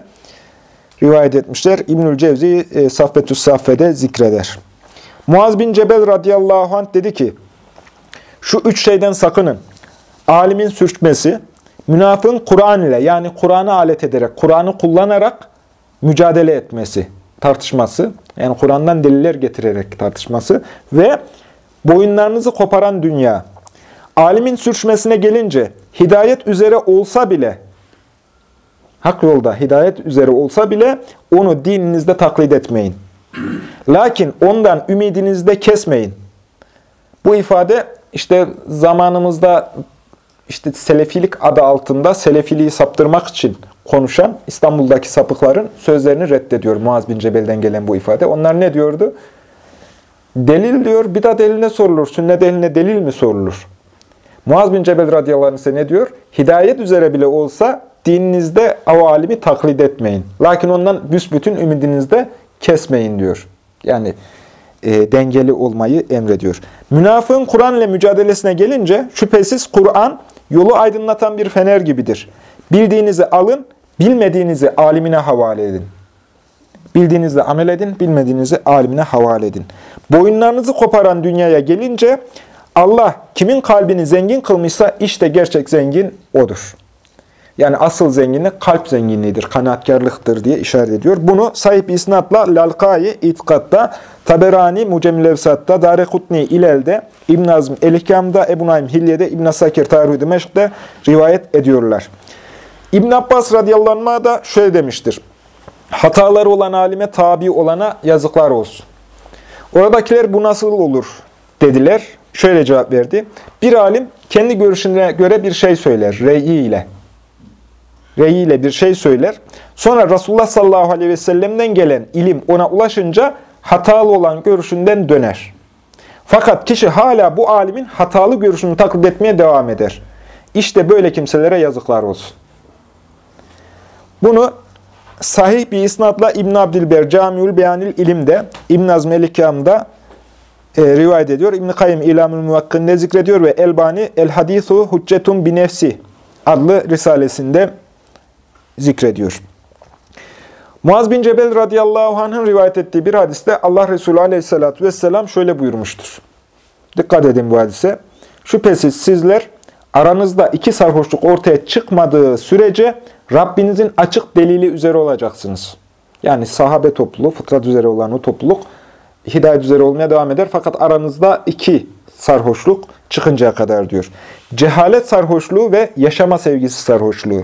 Speaker 1: rivayet etmişler. İbnül Cevzi e, Saffetü Saffe'de zikreder. Muaz bin Cebel radıyallahu anh dedi ki, şu üç şeyden sakının. Alimin sürçmesi, münafığın Kur'an ile yani Kur'an'ı alet ederek, Kur'an'ı kullanarak mücadele etmesi, tartışması, yani Kur'an'dan deliller getirerek tartışması ve boyunlarınızı koparan dünya. Alimin sürçmesine gelince, hidayet üzere olsa bile, hak yolda hidayet üzere olsa bile onu dininizde taklit etmeyin. Lakin ondan ümidinizde kesmeyin. Bu ifade işte zamanımızda işte Selefilik adı altında Selefiliği saptırmak için konuşan İstanbul'daki sapıkların sözlerini reddediyor Muaz bin Cebel'den gelen bu ifade. Onlar ne diyordu? Delil diyor, bir daha deline sorulur. Sünnet eline delil mi sorulur? Muaz bin Cebel radıyallahu anh ne diyor? Hidayet üzere bile olsa dininizde o alimi taklit etmeyin. Lakin ondan büsbütün ümidinizde kesmeyin diyor. Yani e, dengeli olmayı emrediyor. Münafığın Kur'an ile mücadelesine gelince şüphesiz Kur'an yolu aydınlatan bir fener gibidir. Bildiğinizi alın, bilmediğinizi alimine havale edin. Bildiğinizle amel edin, bilmediğinizi alimine havale edin. Boyunlarınızı koparan dünyaya gelince Allah kimin kalbini zengin kılmışsa işte gerçek zengin odur. Yani asıl zenginlik kalp zenginliğidir, kanaatkarlıktır diye işaret ediyor. Bunu sahip isnatla Lalkai İtikad'da, Taberani Mucemilevsat'ta, Darekutni İlel'de, İbn Azm Elikam'da, Ebu Naim Hilye'de, İbn Sakir Tarih-i rivayet ediyorlar. İbn Abbas radıyallahu anh da şöyle demiştir. Hataları olan alime tabi olana yazıklar olsun. Oradakiler bu nasıl olur dediler. Şöyle cevap verdi. Bir alim kendi görüşüne göre bir şey söyler, reyi ile reyiyle bir şey söyler. Sonra Resulullah sallallahu aleyhi ve sellem'den gelen ilim ona ulaşınca hatalı olan görüşünden döner. Fakat kişi hala bu alimin hatalı görüşünü taklit etmeye devam eder. İşte böyle kimselere yazıklar olsun. Bunu sahih bir isnatla İbn Abdilber Camiül Beyanil İlim'de, İbn Azm Elikam'da e, rivayet ediyor. İbn Kayyim İlamül Muvakkın'de zikrediyor ve Elbani El Hadithu Huccetun Binefsi adlı risalesinde zikrediyor. Muaz bin Cebel radıyallahu anh'ın rivayet ettiği bir hadiste Allah Resulü aleyhissalatü vesselam şöyle buyurmuştur. Dikkat edin bu hadise. Şüphesiz sizler aranızda iki sarhoşluk ortaya çıkmadığı sürece Rabbinizin açık delili üzere olacaksınız. Yani sahabe topluluğu, fıtrat üzere olan o topluluk hidayet üzere olmaya devam eder. Fakat aranızda iki sarhoşluk çıkıncaya kadar diyor. Cehalet sarhoşluğu ve yaşama sevgisi sarhoşluğu.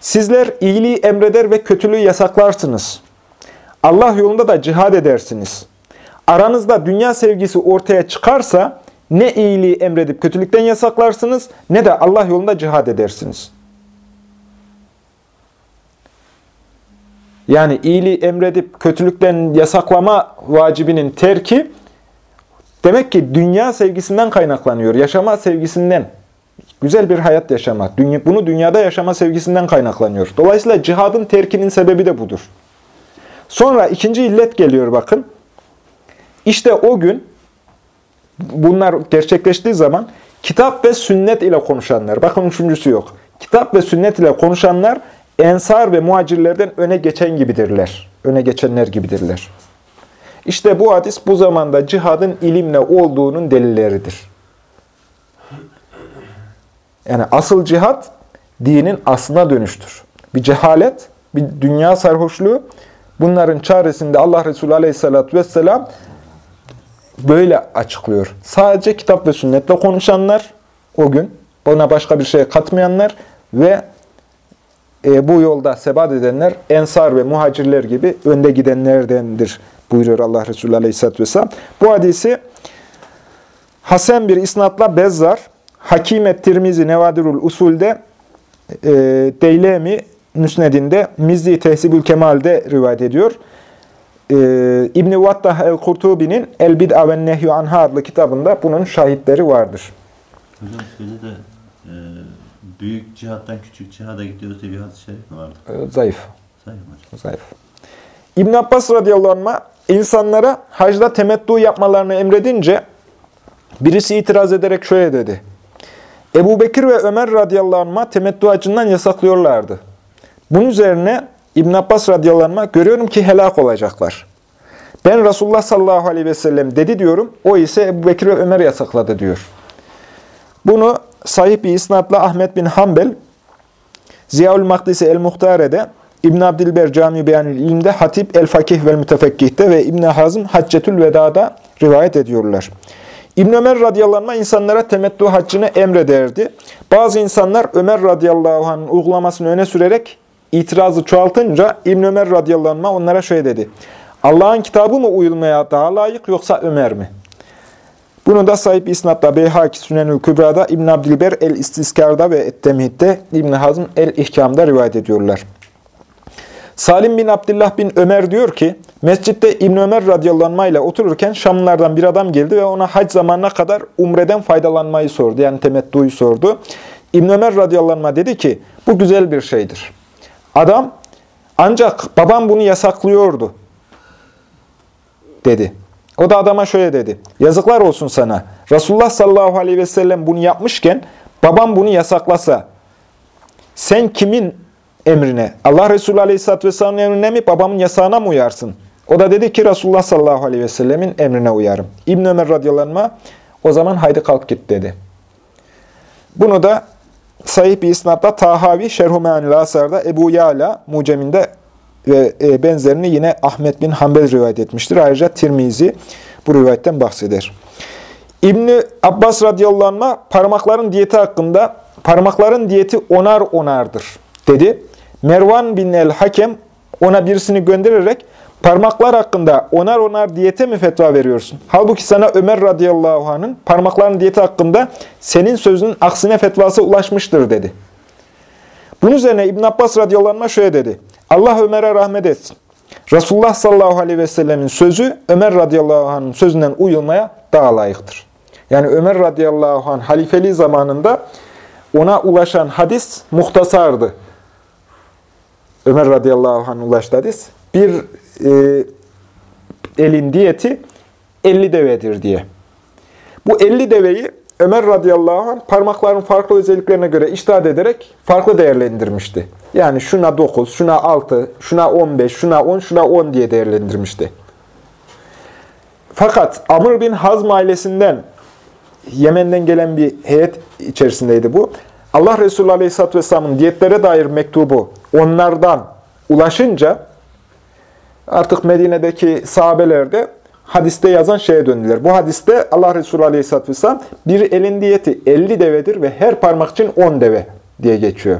Speaker 1: Sizler iyiliği emreder ve kötülüğü yasaklarsınız. Allah yolunda da cihad edersiniz. Aranızda dünya sevgisi ortaya çıkarsa ne iyiliği emredip kötülükten yasaklarsınız ne de Allah yolunda cihad edersiniz. Yani iyiliği emredip kötülükten yasaklama vacibinin terki demek ki dünya sevgisinden kaynaklanıyor. Yaşama sevgisinden. Güzel bir hayat yaşama. Bunu dünyada yaşama sevgisinden kaynaklanıyor. Dolayısıyla cihadın terkinin sebebi de budur. Sonra ikinci illet geliyor bakın. İşte o gün bunlar gerçekleştiği zaman kitap ve sünnet ile konuşanlar, bakın üçüncüsü yok. Kitap ve sünnet ile konuşanlar ensar ve muhacirlerden öne geçen gibidirler. Öne geçenler gibidirler. İşte bu hadis bu zamanda cihadın ilimle olduğunun delilleridir. Yani asıl cihat dinin aslına dönüştür. Bir cehalet, bir dünya sarhoşluğu bunların çaresinde Allah Resulü Aleyhisselatü Vesselam böyle açıklıyor. Sadece kitap ve sünnetle konuşanlar o gün, ona başka bir şey katmayanlar ve e, bu yolda sebat edenler ensar ve muhacirler gibi önde gidenlerdendir buyuruyor Allah Resulü Aleyhisselatü Vesselam. Bu hadisi Hasan bir isnatla Bezzar, Hakimet Tirmizi Nevadirul Usul'de e, Deylemi Müsned'inde Mizzi Tehsibül Kemal'de rivayet ediyor. E, İbn-i Vattah el-Kurtubi'nin El-Bid'a ve Nehyü Anha adlı kitabında bunun şahitleri vardır.
Speaker 2: Hocam şöyle de e, büyük cihattan küçük cihada gidiyoruz diye bir hadis-i şerif mi vardı?
Speaker 1: E, zayıf.
Speaker 2: Sayın hocam.
Speaker 1: Zayıf. İbn Abbas radıyallahu anh insanlara hacda temettü yapmalarını emredince birisi itiraz ederek şöyle dedi. Ebu Bekir ve Ömer radıyallahu anh'a temettü hacından yasaklıyorlardı. Bunun üzerine İbn Abbas radıyallahu görüyorum ki helak olacaklar. Ben Resulullah sallallahu aleyhi ve sellem dedi diyorum. O ise Ebu Bekir ve Ömer yasakladı diyor. Bunu sahip bir isnatla Ahmet bin Hanbel, Ziyaül Makdisi el-Muhtare'de, İbn Abdilber Cami Beyanül İlim'de, Hatip el-Fakih ve Mütefekkih'te ve İbn Hazım Haccetül Veda'da rivayet ediyorlar. İbn Ömer radıyallahu anh insanlara temettü haccını emrederdi. Bazı insanlar Ömer radıyallahu anh'ın uygulamasını öne sürerek itirazı çoğaltınca İbn Ömer radıyallahu anh onlara şöyle dedi. Allah'ın kitabı mı uyulmaya daha layık yoksa Ömer mi? Bunu da sahip isnatla Beyhaki Sünenül Kübra'da İbn Abdilber el-İstiskar'da ve Et-Temhid'de İbn Hazm el-İhkam'da rivayet ediyorlar. Salim bin Abdullah bin Ömer diyor ki, mescitte İbn Ömer radıyallahu ile otururken Şamlılardan bir adam geldi ve ona hac zamanına kadar umreden faydalanmayı sordu. Yani temettuyu sordu. İbn Ömer radıyallahu dedi ki, bu güzel bir şeydir. Adam, ancak babam bunu yasaklıyordu, dedi. O da adama şöyle dedi, yazıklar olsun sana. Resulullah sallallahu aleyhi ve sellem bunu yapmışken, babam bunu yasaklasa, sen kimin emrine, Allah Resulü Aleyhisselatü Vesselam'ın emrine mi, babamın yasağına mı uyarsın? O da dedi ki Resulullah sallallahu aleyhi ve sellemin emrine uyarım. İbn Ömer radıyallahu o zaman haydi kalk git dedi. Bunu da sahih bir isnatla Tahavi Şerhu Me'anil Asar'da Ebu Yala Mucem'inde ve e, benzerini yine Ahmet bin Hanbel rivayet etmiştir. Ayrıca Tirmizi bu rivayetten bahseder. İbni Abbas radıyallahu anh parmakların diyeti hakkında parmakların diyeti onar onardır dedi. Mervan bin el-Hakem ona birisini göndererek parmaklar hakkında onar onar diyete mi fetva veriyorsun? Halbuki sana Ömer radıyallahu anh'ın parmakların diyeti hakkında senin sözünün aksine fetvası ulaşmıştır dedi. Bunun üzerine İbn Abbas radıyallahu anh şöyle dedi. Allah Ömer'e rahmet etsin. Resulullah sallallahu aleyhi ve sellemin sözü Ömer radıyallahu anh'ın sözünden uyulmaya daha layıktır. Yani Ömer radıyallahu anh halifeliği zamanında ona ulaşan hadis muhtasardı. Ömer radıyallahu anh ulaştı. Bir e, elin diyeti 50 devedir diye. Bu 50 deveyi Ömer radıyallahu anh parmakların farklı özelliklerine göre iştahat ederek farklı değerlendirmişti. Yani şuna 9, şuna 6, şuna 15, şuna 10, şuna 10 diye değerlendirmişti. Fakat Amr bin Hazm ailesinden Yemen'den gelen bir heyet içerisindeydi bu. Allah Resulü Aleyhisselatü Vesselam'ın diyetlere dair mektubu onlardan ulaşınca artık Medine'deki sahabeler de hadiste yazan şeye döndüler. Bu hadiste Allah Resulü Aleyhisselatü Vesselam bir elin diyeti 50 devedir ve her parmak için 10 deve diye geçiyor.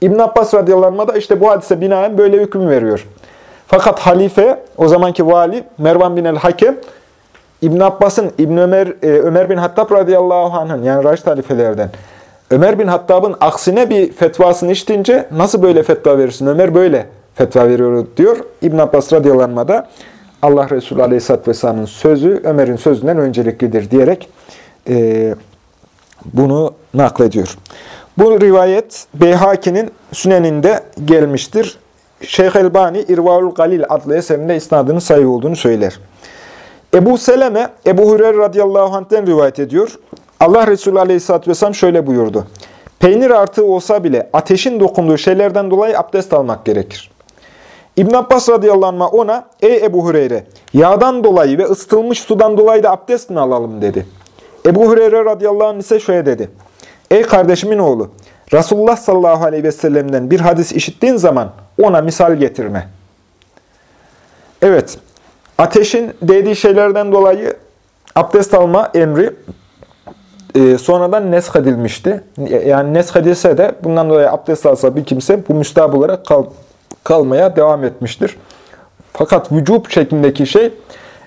Speaker 1: İbn Abbas radıyallahu da işte bu hadise binaen böyle hüküm veriyor. Fakat halife, o zamanki vali Mervan bin el-Hakem, İbn Abbas'ın, İbn Ömer, e, Ömer bin Hattab radıyallahu anh'ın yani Raşid halifelerden Ömer bin Hattab'ın aksine bir fetvasını işitince nasıl böyle fetva verirsin? Ömer böyle fetva veriyor diyor. İbn Abbas radıyallahu anh'a da Allah Resulü aleyhisselatü vesselamın sözü Ömer'in sözünden önceliklidir diyerek e, bunu naklediyor. Bu rivayet Beyhaki'nin Sünen'inde gelmiştir. Şeyh Elbani İrvaul Galil adlı eserinde isnadının sayı olduğunu söyler. Ebu Seleme, Ebu Hureyre radıyallahu anh'ten rivayet ediyor. Allah Resulü aleyhisselatü vesselam şöyle buyurdu. Peynir artığı olsa bile ateşin dokunduğu şeylerden dolayı abdest almak gerekir. İbn Abbas radıyallahu anh ona, ey Ebu Hureyre, yağdan dolayı ve ısıtılmış sudan dolayı da abdest mi alalım dedi. Ebu Hureyre radıyallahu anh ise şöyle dedi. Ey kardeşimin oğlu, Resulullah sallallahu aleyhi ve sellem'den bir hadis işittiğin zaman ona misal getirme. Evet, ateşin değdiği şeylerden dolayı abdest alma emri e, sonradan nesk edilmişti. Yani nesk edilse de bundan dolayı abdest alsa bir kimse bu müstahap olarak kal, kalmaya devam etmiştir. Fakat vücub şeklindeki şey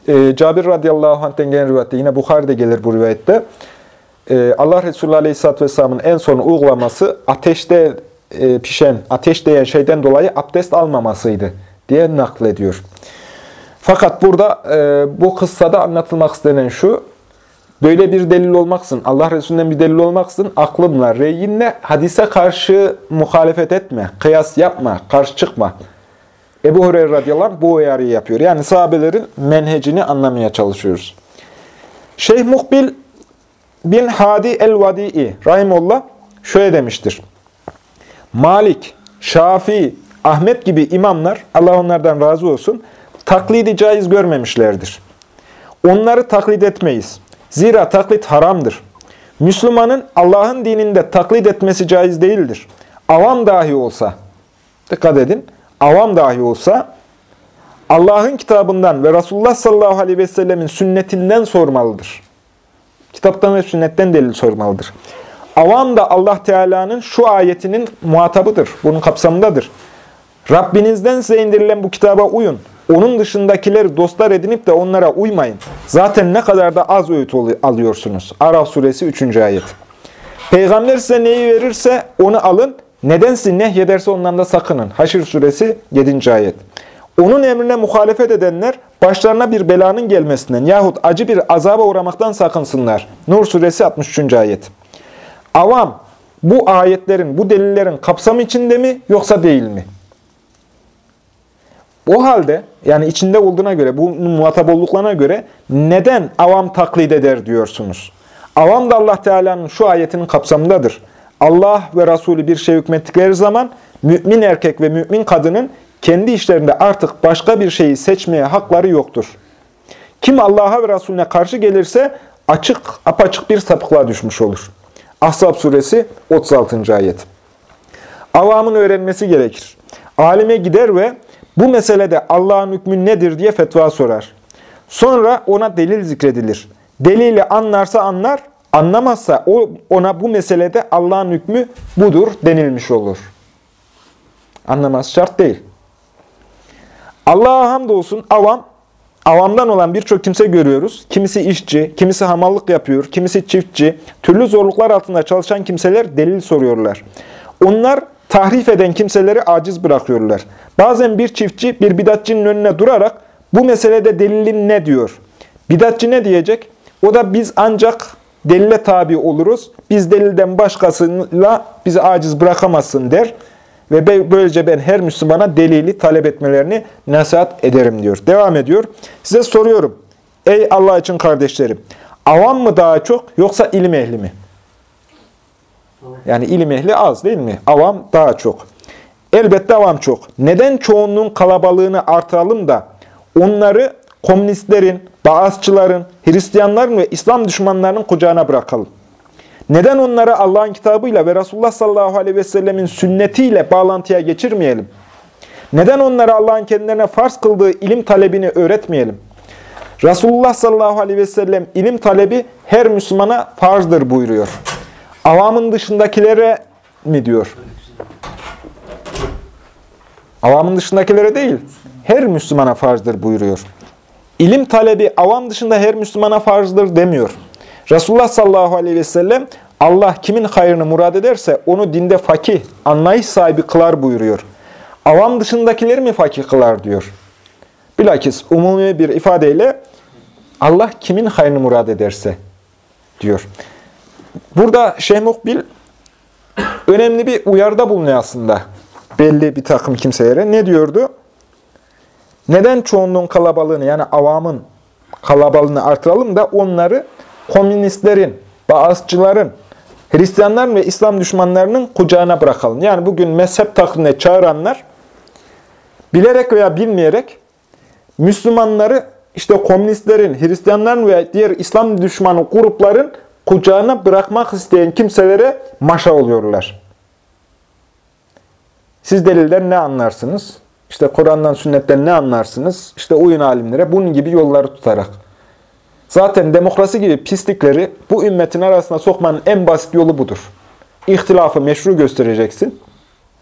Speaker 1: e, Cabir radıyallahu anh'ten gelen rivayette yine Bukhari'de gelir bu rivayette. E, Allah Resulü aleyhisselatü vesselamın en son uygulaması ateşte e, pişen, ateş değen şeyden dolayı abdest almamasıydı diye naklediyor. Fakat burada e, bu kıssada anlatılmak istenen şu, böyle bir delil olmaksın, Allah Resulü'nden bir delil olmaksın, aklımla, reyinle hadise karşı muhalefet etme, kıyas yapma, karşı çıkma. Ebu Hureyre radıyallahu anh bu uyarıyı yapıyor. Yani sahabelerin menhecini anlamaya çalışıyoruz. Şeyh Muhbil bin Hadi el-Vadi'i Rahimullah şöyle demiştir. Malik, Şafii, Ahmet gibi imamlar, Allah onlardan razı olsun, taklidi caiz görmemişlerdir. Onları taklit etmeyiz. Zira taklit haramdır. Müslümanın Allah'ın dininde taklit etmesi caiz değildir. Avam dahi olsa, dikkat edin, avam dahi olsa, Allah'ın kitabından ve Resulullah sallallahu aleyhi ve sellemin sünnetinden sormalıdır. Kitaptan ve sünnetten delil sormalıdır. Avam da Allah Teala'nın şu ayetinin muhatabıdır. Bunun kapsamındadır. Rabbinizden size indirilen bu kitaba uyun. Onun dışındakileri dostlar edinip de onlara uymayın. Zaten ne kadar da az öğüt alıyorsunuz. Araf suresi 3. ayet. Peygamber size neyi verirse onu alın. Neden sizi nehyederse ondan da sakının. Haşr suresi 7. ayet. Onun emrine muhalefet edenler başlarına bir belanın gelmesinden yahut acı bir azaba uğramaktan sakınsınlar. Nur suresi 63. ayet. Avam bu ayetlerin, bu delillerin kapsamı içinde mi yoksa değil mi? O halde yani içinde olduğuna göre, bu muhatap olduklarına göre neden avam taklit eder diyorsunuz? Avam da Allah Teala'nın şu ayetinin kapsamındadır. Allah ve Resulü bir şey hükmettikleri zaman mümin erkek ve mümin kadının kendi işlerinde artık başka bir şeyi seçmeye hakları yoktur. Kim Allah'a ve Resulüne karşı gelirse açık, apaçık bir sapıklığa düşmüş olur. Ahzab suresi 36. ayet. Avamın öğrenmesi gerekir. Alime gider ve bu meselede Allah'ın hükmü nedir diye fetva sorar. Sonra ona delil zikredilir. Delili anlarsa anlar, anlamazsa o ona bu meselede Allah'ın hükmü budur denilmiş olur. Anlamaz şart değil. Allah'a hamdolsun avam, avamdan olan birçok kimse görüyoruz. Kimisi işçi, kimisi hamallık yapıyor, kimisi çiftçi. Türlü zorluklar altında çalışan kimseler delil soruyorlar. Onlar tahrif eden kimseleri aciz bırakıyorlar. Bazen bir çiftçi bir bidatçının önüne durarak bu meselede delilin ne diyor? Bidatçı ne diyecek? O da biz ancak delile tabi oluruz. Biz delilden başkasıyla bizi aciz bırakamazsın der. Ve böylece ben her Müslümana delili talep etmelerini nasihat ederim diyor. Devam ediyor. Size soruyorum. Ey Allah için kardeşlerim. Avam mı daha çok yoksa ilim ehli mi? Yani ilim ehli az değil mi? Avam daha çok. Elbette avam çok. Neden çoğunluğun kalabalığını artıralım da onları komünistlerin, Bağızçıların, Hristiyanların ve İslam düşmanlarının kucağına bırakalım? Neden onları Allah'ın kitabıyla ve Resulullah sallallahu aleyhi ve sellemin sünnetiyle bağlantıya geçirmeyelim? Neden onlara Allah'ın kendilerine farz kıldığı ilim talebini öğretmeyelim? Resulullah sallallahu aleyhi ve sellem ilim talebi her Müslümana farzdır buyuruyor. Avamın dışındakilere mi diyor? Avamın dışındakilere değil, her Müslümana farzdır buyuruyor. İlim talebi avam dışında her Müslümana farzdır demiyor. Resulullah sallallahu aleyhi ve sellem Allah kimin hayrını murad ederse onu dinde fakih, anlayış sahibi kılar buyuruyor. Avam dışındakileri mi fakih kılar diyor. Bilakis umumi bir ifadeyle Allah kimin hayrını murad ederse diyor. Burada Şeyh Mukbil önemli bir uyarıda bulunuyor aslında. Belli bir takım kimselere. Ne diyordu? Neden çoğunluğun kalabalığını yani avamın kalabalığını artıralım da onları komünistlerin, bazıcıların, Hristiyanların ve İslam düşmanlarının kucağına bırakalım. Yani bugün mezhep taklidine çağıranlar bilerek veya bilmeyerek Müslümanları işte komünistlerin, Hristiyanların ve diğer İslam düşmanı grupların kucağına bırakmak isteyen kimselere maşa oluyorlar. Siz delilden ne anlarsınız? İşte Kur'an'dan, sünnetten ne anlarsınız? İşte uyun alimlere bunun gibi yolları tutarak. Zaten demokrasi gibi pislikleri bu ümmetin arasına sokmanın en basit yolu budur. İhtilafı meşru göstereceksin.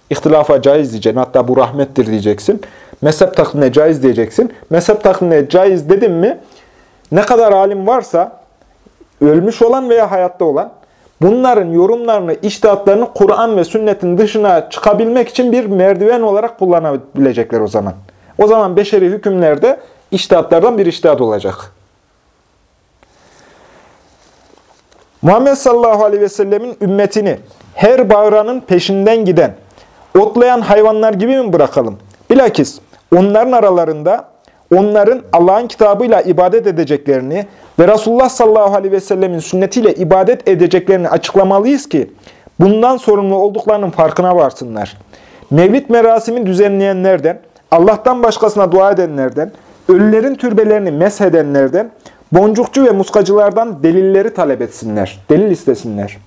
Speaker 1: İhtilafa caiz diyeceksin. Hatta bu rahmettir diyeceksin. Mezhep taklidine caiz diyeceksin. Mezhep taklidine caiz dedim mi ne kadar alim varsa ölmüş olan veya hayatta olan bunların yorumlarını, iştihatlarını Kur'an ve sünnetin dışına çıkabilmek için bir merdiven olarak kullanabilecekler o zaman. O zaman beşeri hükümlerde iştihatlardan bir iştihat olacak. Muhammed sallallahu aleyhi ve sellemin ümmetini her bağıranın peşinden giden, otlayan hayvanlar gibi mi bırakalım? Bilakis onların aralarında onların Allah'ın kitabıyla ibadet edeceklerini ve Resulullah sallallahu aleyhi ve sellemin sünnetiyle ibadet edeceklerini açıklamalıyız ki bundan sorumlu olduklarının farkına varsınlar. Mevlid merasimi düzenleyenlerden, Allah'tan başkasına dua edenlerden, ölülerin türbelerini meshedenlerden, boncukçu ve muskacılardan delilleri talep etsinler, delil istesinler.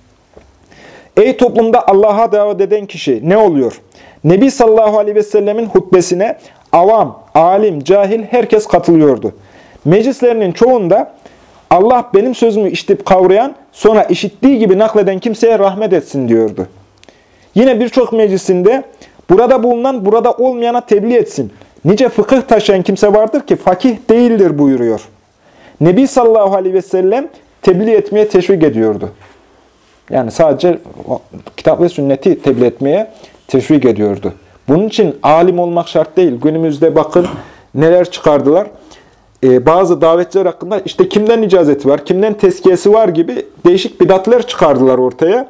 Speaker 1: Ey toplumda Allah'a davet eden kişi ne oluyor? Nebi sallallahu aleyhi ve sellemin hutbesine avam, alim, cahil herkes katılıyordu. Meclislerinin çoğunda Allah benim sözümü işitip kavrayan, sonra işittiği gibi nakleden kimseye rahmet etsin diyordu. Yine birçok meclisinde burada bulunan burada olmayana tebliğ etsin. Nice fıkıh taşıyan kimse vardır ki fakih değildir buyuruyor. Nebi sallallahu aleyhi ve sellem tebliğ etmeye teşvik ediyordu. Yani sadece kitap ve sünneti tebliğ etmeye teşvik ediyordu. Bunun için alim olmak şart değil. Günümüzde bakın neler çıkardılar. Ee, bazı davetçiler hakkında işte kimden icazeti var, kimden tezkiyesi var gibi değişik bidatler çıkardılar ortaya.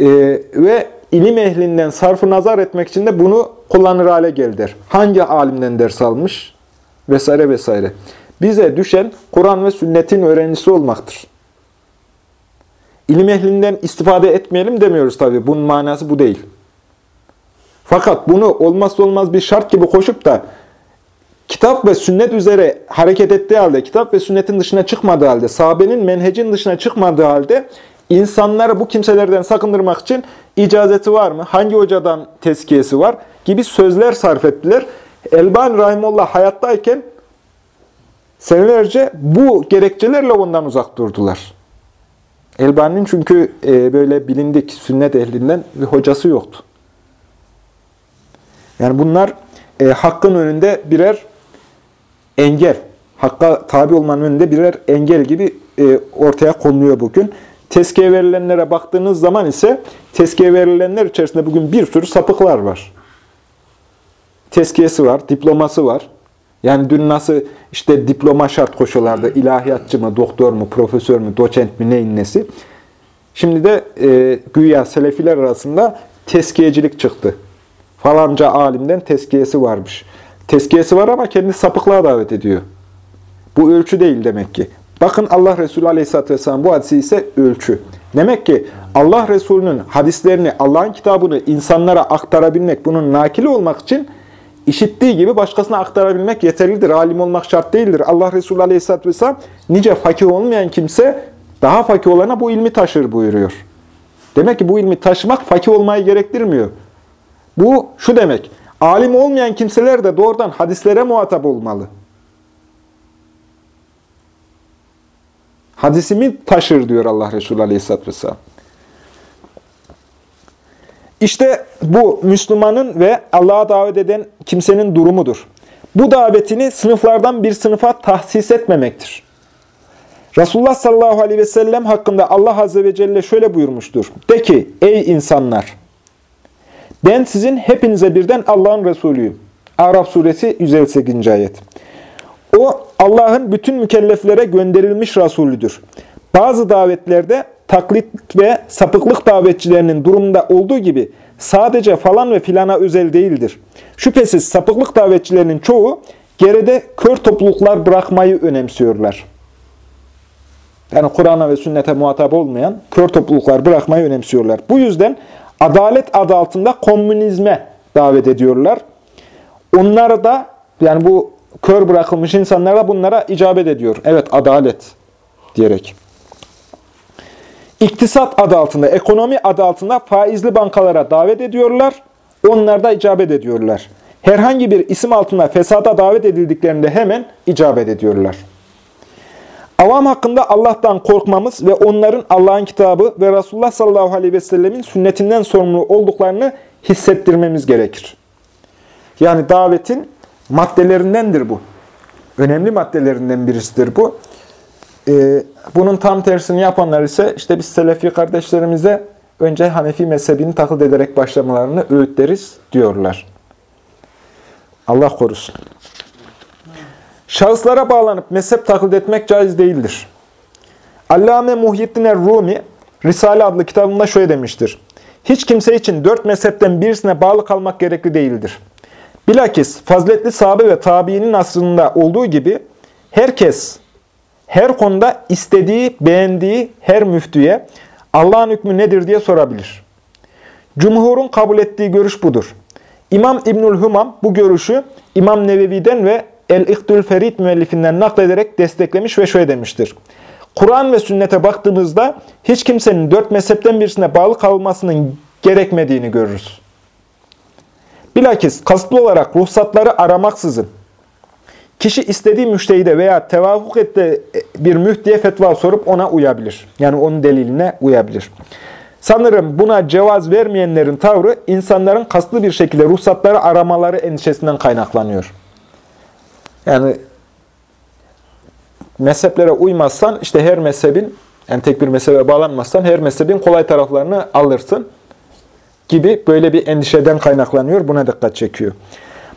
Speaker 1: Ee, ve ilim ehlinden sarfı nazar etmek için de bunu kullanır hale geldiler. Hangi alimden ders almış? Vesaire vesaire. Bize düşen Kur'an ve sünnetin öğrencisi olmaktır. İlim ehlinden istifade etmeyelim demiyoruz tabii. Bunun manası bu değil. Fakat bunu olmazsa olmaz bir şart gibi koşup da kitap ve sünnet üzere hareket ettiği halde, kitap ve sünnetin dışına çıkmadığı halde, sahabenin menhecin dışına çıkmadığı halde insanları bu kimselerden sakındırmak için icazeti var mı? Hangi hocadan tezkiyesi var? Gibi sözler sarf ettiler. Elban Rahimullah hayattayken senelerce bu gerekçelerle ondan uzak durdular. Elbani'nin çünkü e, böyle bilindik sünnet ehlinden bir hocası yoktu. Yani bunlar e, hakkın önünde birer engel, hakka tabi olmanın önünde birer engel gibi e, ortaya konuluyor bugün. Teskiye verilenlere baktığınız zaman ise teskiye verilenler içerisinde bugün bir sürü sapıklar var. Teskiyesi var, diploması var. Yani dün nasıl işte diploma şart koşuyorlardı. İlahiyatçı mı, doktor mu, profesör mü, doçent mi, neyin nesi. Şimdi de e, güya selefiler arasında teskiyecilik çıktı. Falanca alimden teskiyesi varmış. Teskiyesi var ama kendi sapıklığa davet ediyor. Bu ölçü değil demek ki. Bakın Allah Resulü Aleyhisselatü Vesselam bu hadisi ise ölçü. Demek ki Allah Resulü'nün hadislerini, Allah'ın kitabını insanlara aktarabilmek, bunun nakili olmak için işittiği gibi başkasına aktarabilmek yeterlidir. Alim olmak şart değildir. Allah Resulü Aleyhisselatü Vesselam nice fakih olmayan kimse daha fakih olana bu ilmi taşır buyuruyor. Demek ki bu ilmi taşımak fakih olmayı gerektirmiyor. Bu şu demek, alim olmayan kimseler de doğrudan hadislere muhatap olmalı. Hadisimi taşır diyor Allah Resulü Aleyhisselatü Vesselam. İşte bu Müslümanın ve Allah'a davet eden kimsenin durumudur. Bu davetini sınıflardan bir sınıfa tahsis etmemektir. Resulullah sallallahu aleyhi ve sellem hakkında Allah azze ve celle şöyle buyurmuştur. De ki ey insanlar ben sizin hepinize birden Allah'ın Resulüyüm. Araf suresi 158. ayet. O Allah'ın bütün mükelleflere gönderilmiş Resulüdür. Bazı davetlerde taklit ve sapıklık davetçilerinin durumunda olduğu gibi sadece falan ve filana özel değildir. Şüphesiz sapıklık davetçilerinin çoğu geride kör topluluklar bırakmayı önemsiyorlar. Yani Kur'an'a ve sünnete muhatap olmayan kör topluluklar bırakmayı önemsiyorlar. Bu yüzden adalet adı altında komünizme davet ediyorlar. Onlara da yani bu kör bırakılmış insanlar da bunlara icabet ediyor. Evet adalet diyerek. İktisat adı altında, ekonomi adı altında faizli bankalara davet ediyorlar. Onlar da icabet ediyorlar. Herhangi bir isim altında fesada davet edildiklerinde hemen icabet ediyorlar. Avam hakkında Allah'tan korkmamız ve onların Allah'ın kitabı ve Resulullah sallallahu aleyhi ve sellemin sünnetinden sorumlu olduklarını hissettirmemiz gerekir. Yani davetin maddelerindendir bu. Önemli maddelerinden birisidir bu. Ee, bunun tam tersini yapanlar ise işte biz Selefi kardeşlerimize önce Hanefi mezhebini taklit ederek başlamalarını öğütleriz diyorlar. Allah korusun. Şahıslara bağlanıp mezhep taklit etmek caiz değildir. Allame Muhyiddin Er-Rumi, Risale adlı kitabında şöyle demiştir. Hiç kimse için dört mezhepten birisine bağlı kalmak gerekli değildir. Bilakis faziletli sahabe ve tabiinin asrında olduğu gibi herkes her konuda istediği, beğendiği her müftüye Allah'ın hükmü nedir diye sorabilir. Cumhurun kabul ettiği görüş budur. İmam İbnül Hümam bu görüşü İmam Nevevi'den ve El-İhtül Ferid müellifinden naklederek desteklemiş ve şöyle demiştir. Kur'an ve sünnete baktığımızda hiç kimsenin dört mezhepten birisine bağlı kalmasının gerekmediğini görürüz. Bilakis kasıtlı olarak ruhsatları aramaksızın, kişi istediği müştehide veya tevafuk ettiği bir mühdiye fetva sorup ona uyabilir. Yani onun deliline uyabilir. Sanırım buna cevaz vermeyenlerin tavrı insanların kasıtlı bir şekilde ruhsatları aramaları endişesinden kaynaklanıyor. Yani mezheplere uymazsan işte her mezhebin yani tek bir mezhebe bağlanmazsan her mezhebin kolay taraflarını alırsın gibi böyle bir endişeden kaynaklanıyor. Buna dikkat çekiyor.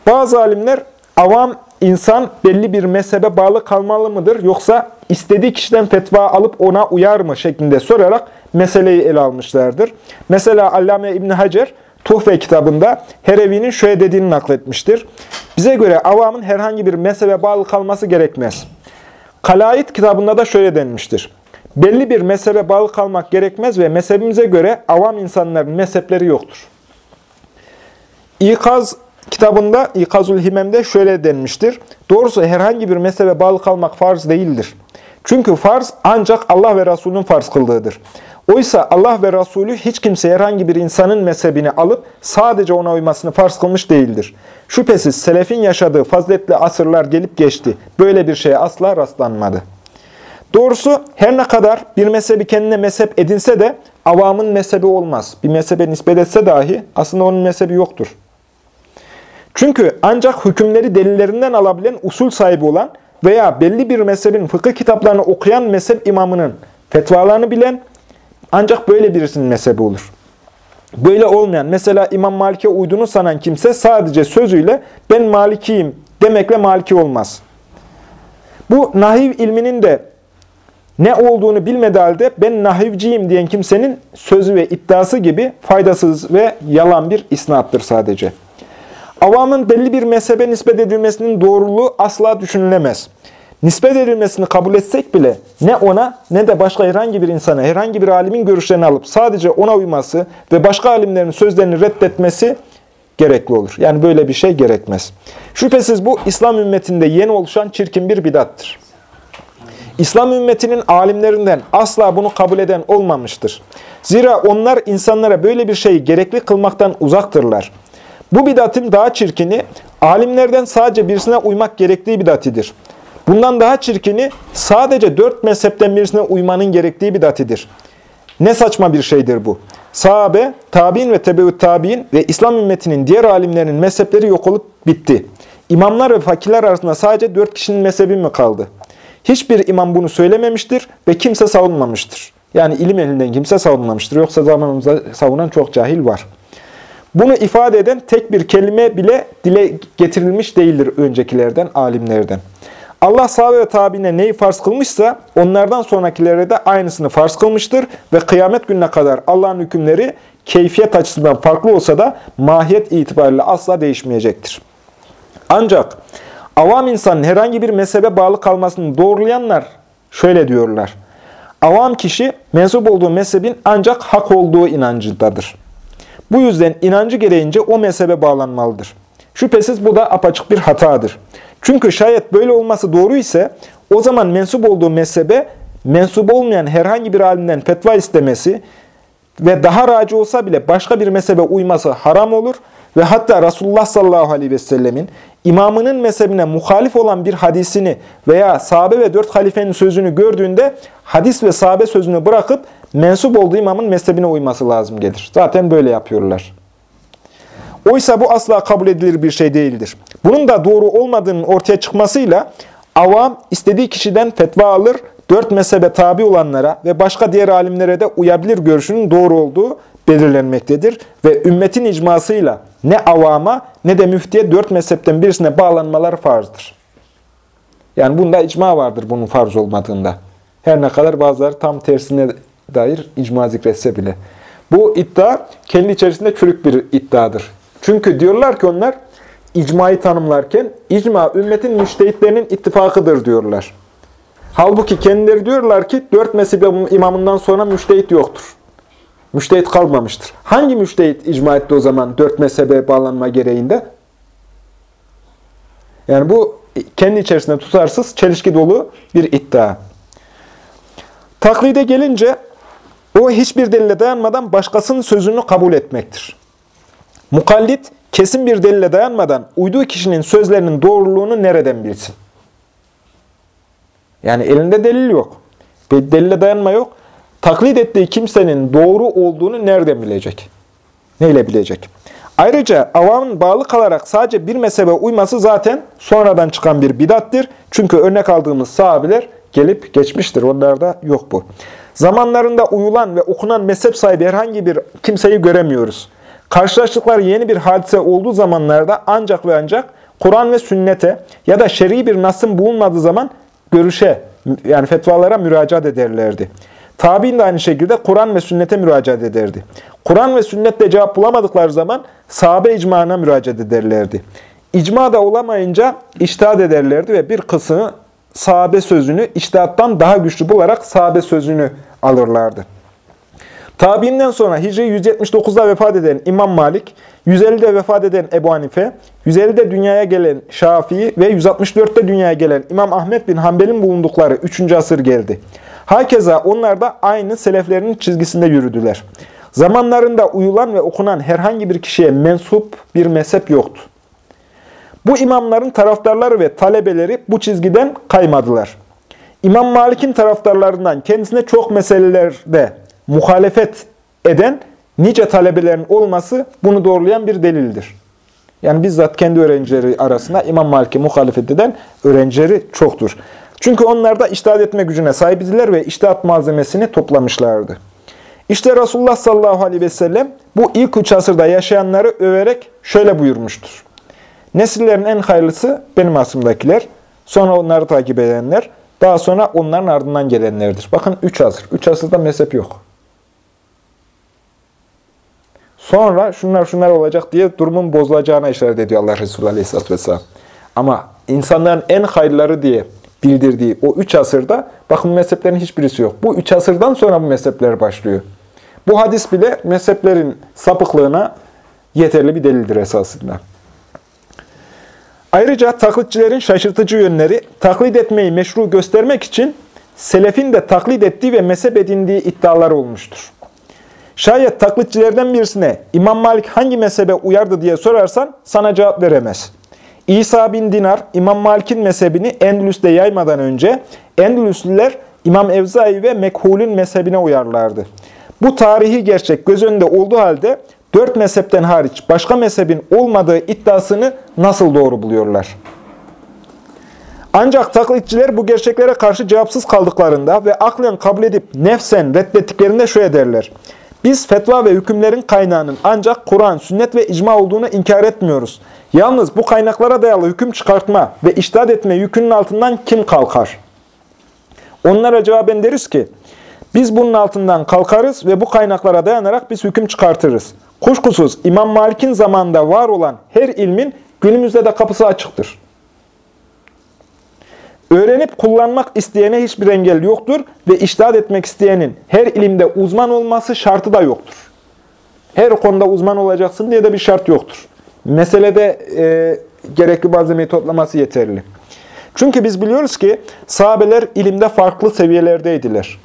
Speaker 1: Bazı alimler avam insan belli bir mezhebe bağlı kalmalı mıdır yoksa istediği kişiden fetva alıp ona uyar mı şeklinde sorarak meseleyi ele almışlardır. Mesela Allame İbni Hacer Tuhfe kitabında Herevi'nin şöyle dediğini nakletmiştir. Bize göre avamın herhangi bir mezhebe bağlı kalması gerekmez. Kalayit kitabında da şöyle denmiştir. Belli bir mezhebe bağlı kalmak gerekmez ve mezhebimize göre avam insanların mezhepleri yoktur. İkaz kitabında, İkazul Himem'de şöyle denmiştir. Doğrusu herhangi bir mezhebe bağlı kalmak farz değildir. Çünkü farz ancak Allah ve Resulünün farz kıldığıdır. Oysa Allah ve Resulü hiç kimse herhangi bir insanın mezhebini alıp sadece ona uymasını farz kılmış değildir. Şüphesiz selefin yaşadığı faziletli asırlar gelip geçti. Böyle bir şeye asla rastlanmadı. Doğrusu her ne kadar bir mezhebi kendine mezhep edinse de avamın mezhebi olmaz. Bir mezhebe nispet etse dahi aslında onun mezhebi yoktur. Çünkü ancak hükümleri delillerinden alabilen usul sahibi olan veya belli bir mezhebin fıkıh kitaplarını okuyan mezhep imamının fetvalarını bilen ancak böyle birisinin mezhebi olur. Böyle olmayan, mesela İmam Malik'e uyduğunu sanan kimse sadece sözüyle ben Malikiyim demekle Maliki olmaz. Bu nahiv ilminin de ne olduğunu bilmediği halde ben nahivciyim diyen kimsenin sözü ve iddiası gibi faydasız ve yalan bir isnattır sadece. Avamın belli bir mezhebe nispet edilmesinin doğruluğu asla düşünülemez. Nispet edilmesini kabul etsek bile ne ona ne de başka herhangi bir insana, herhangi bir alimin görüşlerini alıp sadece ona uyması ve başka alimlerin sözlerini reddetmesi gerekli olur. Yani böyle bir şey gerekmez. Şüphesiz bu İslam ümmetinde yeni oluşan çirkin bir bidattır. İslam ümmetinin alimlerinden asla bunu kabul eden olmamıştır. Zira onlar insanlara böyle bir şeyi gerekli kılmaktan uzaktırlar. Bu bidatın daha çirkini, alimlerden sadece birisine uymak gerektiği bidatidir. Bundan daha çirkini, sadece dört mezhepten birisine uymanın gerektiği bidatidir. Ne saçma bir şeydir bu. Sahabe, tabi'in ve tebeut tabi'in ve İslam ümmetinin diğer alimlerinin mezhepleri yok olup bitti. İmamlar ve fakirler arasında sadece dört kişinin mezhebi mi kaldı? Hiçbir imam bunu söylememiştir ve kimse savunmamıştır. Yani ilim elinden kimse savunmamıştır. Yoksa zamanımızda savunan çok cahil var. Bunu ifade eden tek bir kelime bile dile getirilmiş değildir öncekilerden, alimlerden. Allah sahabe ve tabiine neyi farz kılmışsa onlardan sonrakilere de aynısını farz kılmıştır ve kıyamet gününe kadar Allah'ın hükümleri keyfiyet açısından farklı olsa da mahiyet itibariyle asla değişmeyecektir. Ancak avam insanın herhangi bir mezhebe bağlı kalmasını doğrulayanlar şöyle diyorlar. Avam kişi mensup olduğu mezhebin ancak hak olduğu inancındadır. Bu yüzden inancı gereğince o mezhebe bağlanmalıdır. Şüphesiz bu da apaçık bir hatadır. Çünkü şayet böyle olması doğru ise o zaman mensup olduğu mezhebe mensup olmayan herhangi bir alimden fetva istemesi ve daha raci olsa bile başka bir mezhebe uyması haram olur ve hatta Resulullah sallallahu aleyhi ve sellemin imamının mezhebine muhalif olan bir hadisini veya sahabe ve dört halifenin sözünü gördüğünde hadis ve sahabe sözünü bırakıp mensup olduğu imamın mezhebine uyması lazım gelir. Zaten böyle yapıyorlar. Oysa bu asla kabul edilir bir şey değildir. Bunun da doğru olmadığının ortaya çıkmasıyla avam istediği kişiden fetva alır, dört mezhebe tabi olanlara ve başka diğer alimlere de uyabilir görüşünün doğru olduğu belirlenmektedir. Ve ümmetin icmasıyla ne avama ne de müftiye dört mezhepten birisine bağlanmalar farzdır. Yani bunda icma vardır bunun farz olmadığında. Her ne kadar bazıları tam tersine dair icma zikretse bile. Bu iddia kendi içerisinde çürük bir iddiadır. Çünkü diyorlar ki onlar icmayı tanımlarken icma ümmetin müştehitlerinin ittifakıdır diyorlar. Halbuki kendileri diyorlar ki dört mezhep imamından sonra müştehit yoktur. Müştehit kalmamıştır. Hangi müştehit icma etti o zaman dört mezhebe bağlanma gereğinde? Yani bu kendi içerisinde tutarsız, çelişki dolu bir iddia. Taklide gelince o hiçbir delile dayanmadan başkasının sözünü kabul etmektir. Mukallit kesin bir delile dayanmadan uyduğu kişinin sözlerinin doğruluğunu nereden bilsin? Yani elinde delil yok. Bir delile dayanma yok. Taklit ettiği kimsenin doğru olduğunu nereden bilecek? Neyle bilecek? Ayrıca avamın bağlı kalarak sadece bir mezhebe uyması zaten sonradan çıkan bir bidattir. Çünkü örnek aldığımız sahabiler gelip geçmiştir. Onlarda yok bu. Zamanlarında uyulan ve okunan mezhep sahibi herhangi bir kimseyi göremiyoruz. Karşılaştıkları yeni bir hadise olduğu zamanlarda ancak ve ancak Kur'an ve sünnete ya da şer'i bir nasın bulunmadığı zaman görüşe yani fetvalara müracaat ederlerdi. Tabi'in de aynı şekilde Kur'an ve sünnete müracaat ederdi. Kur'an ve sünnette cevap bulamadıkları zaman sahabe icmana müracaat ederlerdi. İcma da olamayınca iştahat ederlerdi ve bir kısmı sahabe sözünü iştahattan daha güçlü bularak sahabe sözünü alırlardı. Tabiinden sonra Hicri 179'da vefat eden İmam Malik, 150'de vefat eden Ebu Hanife, 150'de dünyaya gelen Şafii ve 164'te dünyaya gelen İmam Ahmet bin Hanbel'in bulundukları 3. asır geldi. Hakeza onlar da aynı seleflerinin çizgisinde yürüdüler. Zamanlarında uyulan ve okunan herhangi bir kişiye mensup bir mezhep yoktu. Bu imamların taraftarları ve talebeleri bu çizgiden kaymadılar. İmam Malik'in taraftarlarından kendisine çok meselelerde muhalefet eden nice talebelerin olması bunu doğrulayan bir delildir. Yani bizzat kendi öğrencileri arasında İmam Malik'e muhalefet eden öğrencileri çoktur. Çünkü onlar da iştahat etme gücüne sahibidiler ve iştahat malzemesini toplamışlardı. İşte Resulullah sallallahu aleyhi ve sellem bu ilk üç asırda yaşayanları överek şöyle buyurmuştur. Nesillerin en hayırlısı benim asrımdakiler, sonra onları takip edenler, daha sonra onların ardından gelenlerdir. Bakın üç asır. Üç asırda mezhep yok. Sonra şunlar şunlar olacak diye durumun bozulacağına işaret ediyor Allah Resulü Aleyhisselatü Vesselam. Ama insanların en hayırları diye bildirdiği o üç asırda bakın mezheplerin hiçbirisi yok. Bu üç asırdan sonra bu mezhepler başlıyor. Bu hadis bile mezheplerin sapıklığına yeterli bir delildir esasında. Ayrıca taklitçilerin şaşırtıcı yönleri taklit etmeyi meşru göstermek için selefin de taklit ettiği ve mezhep edindiği iddialar olmuştur. Şayet taklitçilerden birisine İmam Malik hangi mezhebe uyardı diye sorarsan sana cevap veremez. İsa bin Dinar, İmam Malik'in mezhebini Endülüs'te yaymadan önce Endülüslüler İmam Evzai ve Mekhul'ün mezhebine uyarlardı. Bu tarihi gerçek göz önünde olduğu halde dört mezhepten hariç başka mezhebin olmadığı iddiasını nasıl doğru buluyorlar? Ancak taklitçiler bu gerçeklere karşı cevapsız kaldıklarında ve aklen kabul edip nefsen reddettiklerinde şöyle derler. Biz fetva ve hükümlerin kaynağının ancak Kur'an, sünnet ve icma olduğunu inkar etmiyoruz. Yalnız bu kaynaklara dayalı hüküm çıkartma ve iştahat etme yükünün altından kim kalkar? Onlara cevaben deriz ki, biz bunun altından kalkarız ve bu kaynaklara dayanarak biz hüküm çıkartırız. Kuşkusuz İmam Malik'in zamanında var olan her ilmin günümüzde de kapısı açıktır. Öğrenip kullanmak isteyene hiçbir engel yoktur ve iştahat etmek isteyenin her ilimde uzman olması şartı da yoktur. Her konuda uzman olacaksın diye de bir şart yoktur. Meselede e, gerekli malzemeyi toplaması yeterli. Çünkü biz biliyoruz ki sahabeler ilimde farklı seviyelerdeydiler.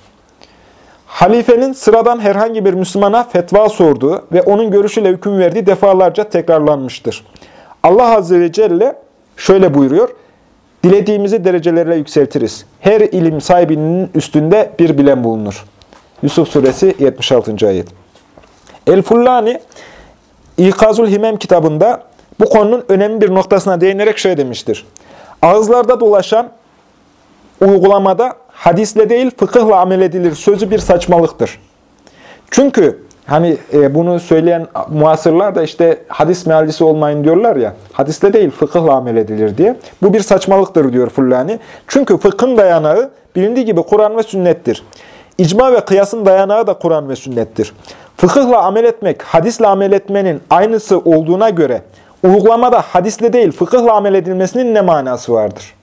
Speaker 1: Halifenin sıradan herhangi bir Müslümana fetva sorduğu ve onun görüşüyle hüküm verdiği defalarca tekrarlanmıştır. Allah Azze ve Celle şöyle buyuruyor. Dilediğimizi derecelerle yükseltiriz. Her ilim sahibinin üstünde bir bilen bulunur. Yusuf Suresi 76. ayet. El-Fullani, İkazul Himem kitabında bu konunun önemli bir noktasına değinerek şöyle demiştir. Ağızlarda dolaşan uygulamada hadisle değil fıkıhla amel edilir sözü bir saçmalıktır. Çünkü hani e, bunu söyleyen muasırlar da işte hadis mealcisi olmayın diyorlar ya, hadisle değil fıkıhla amel edilir diye. Bu bir saçmalıktır diyor Fullani. Çünkü fıkhın dayanağı bilindiği gibi Kur'an ve sünnettir. İcma ve kıyasın dayanağı da Kur'an ve sünnettir. Fıkıhla amel etmek, hadisle amel etmenin aynısı olduğuna göre uygulamada hadisle değil fıkıhla amel edilmesinin ne manası vardır?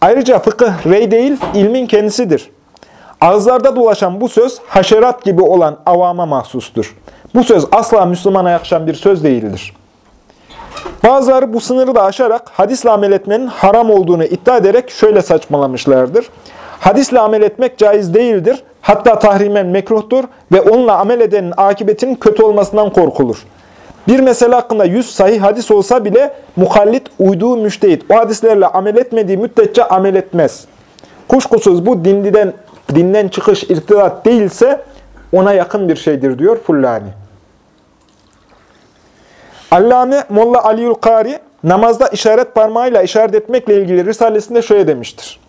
Speaker 1: Ayrıca fıkıh rey değil, ilmin kendisidir. Ağızlarda dolaşan bu söz haşerat gibi olan avama mahsustur. Bu söz asla Müslümana yakışan bir söz değildir. Bazıları bu sınırı da aşarak hadisle amel etmenin haram olduğunu iddia ederek şöyle saçmalamışlardır. Hadisle amel etmek caiz değildir. Hatta tahrimen mekruhtur ve onunla amel edenin akıbetinin kötü olmasından korkulur. Bir mesele hakkında yüz sahih hadis olsa bile muhallit uyduğu müştehit o hadislerle amel etmediği müddetçe amel etmez. Kuşkusuz bu dindiden, dinden çıkış irtidat değilse ona yakın bir şeydir diyor Fullani. Allame Molla Aliül Kari namazda işaret parmağıyla işaret etmekle ilgili risalesinde şöyle demiştir.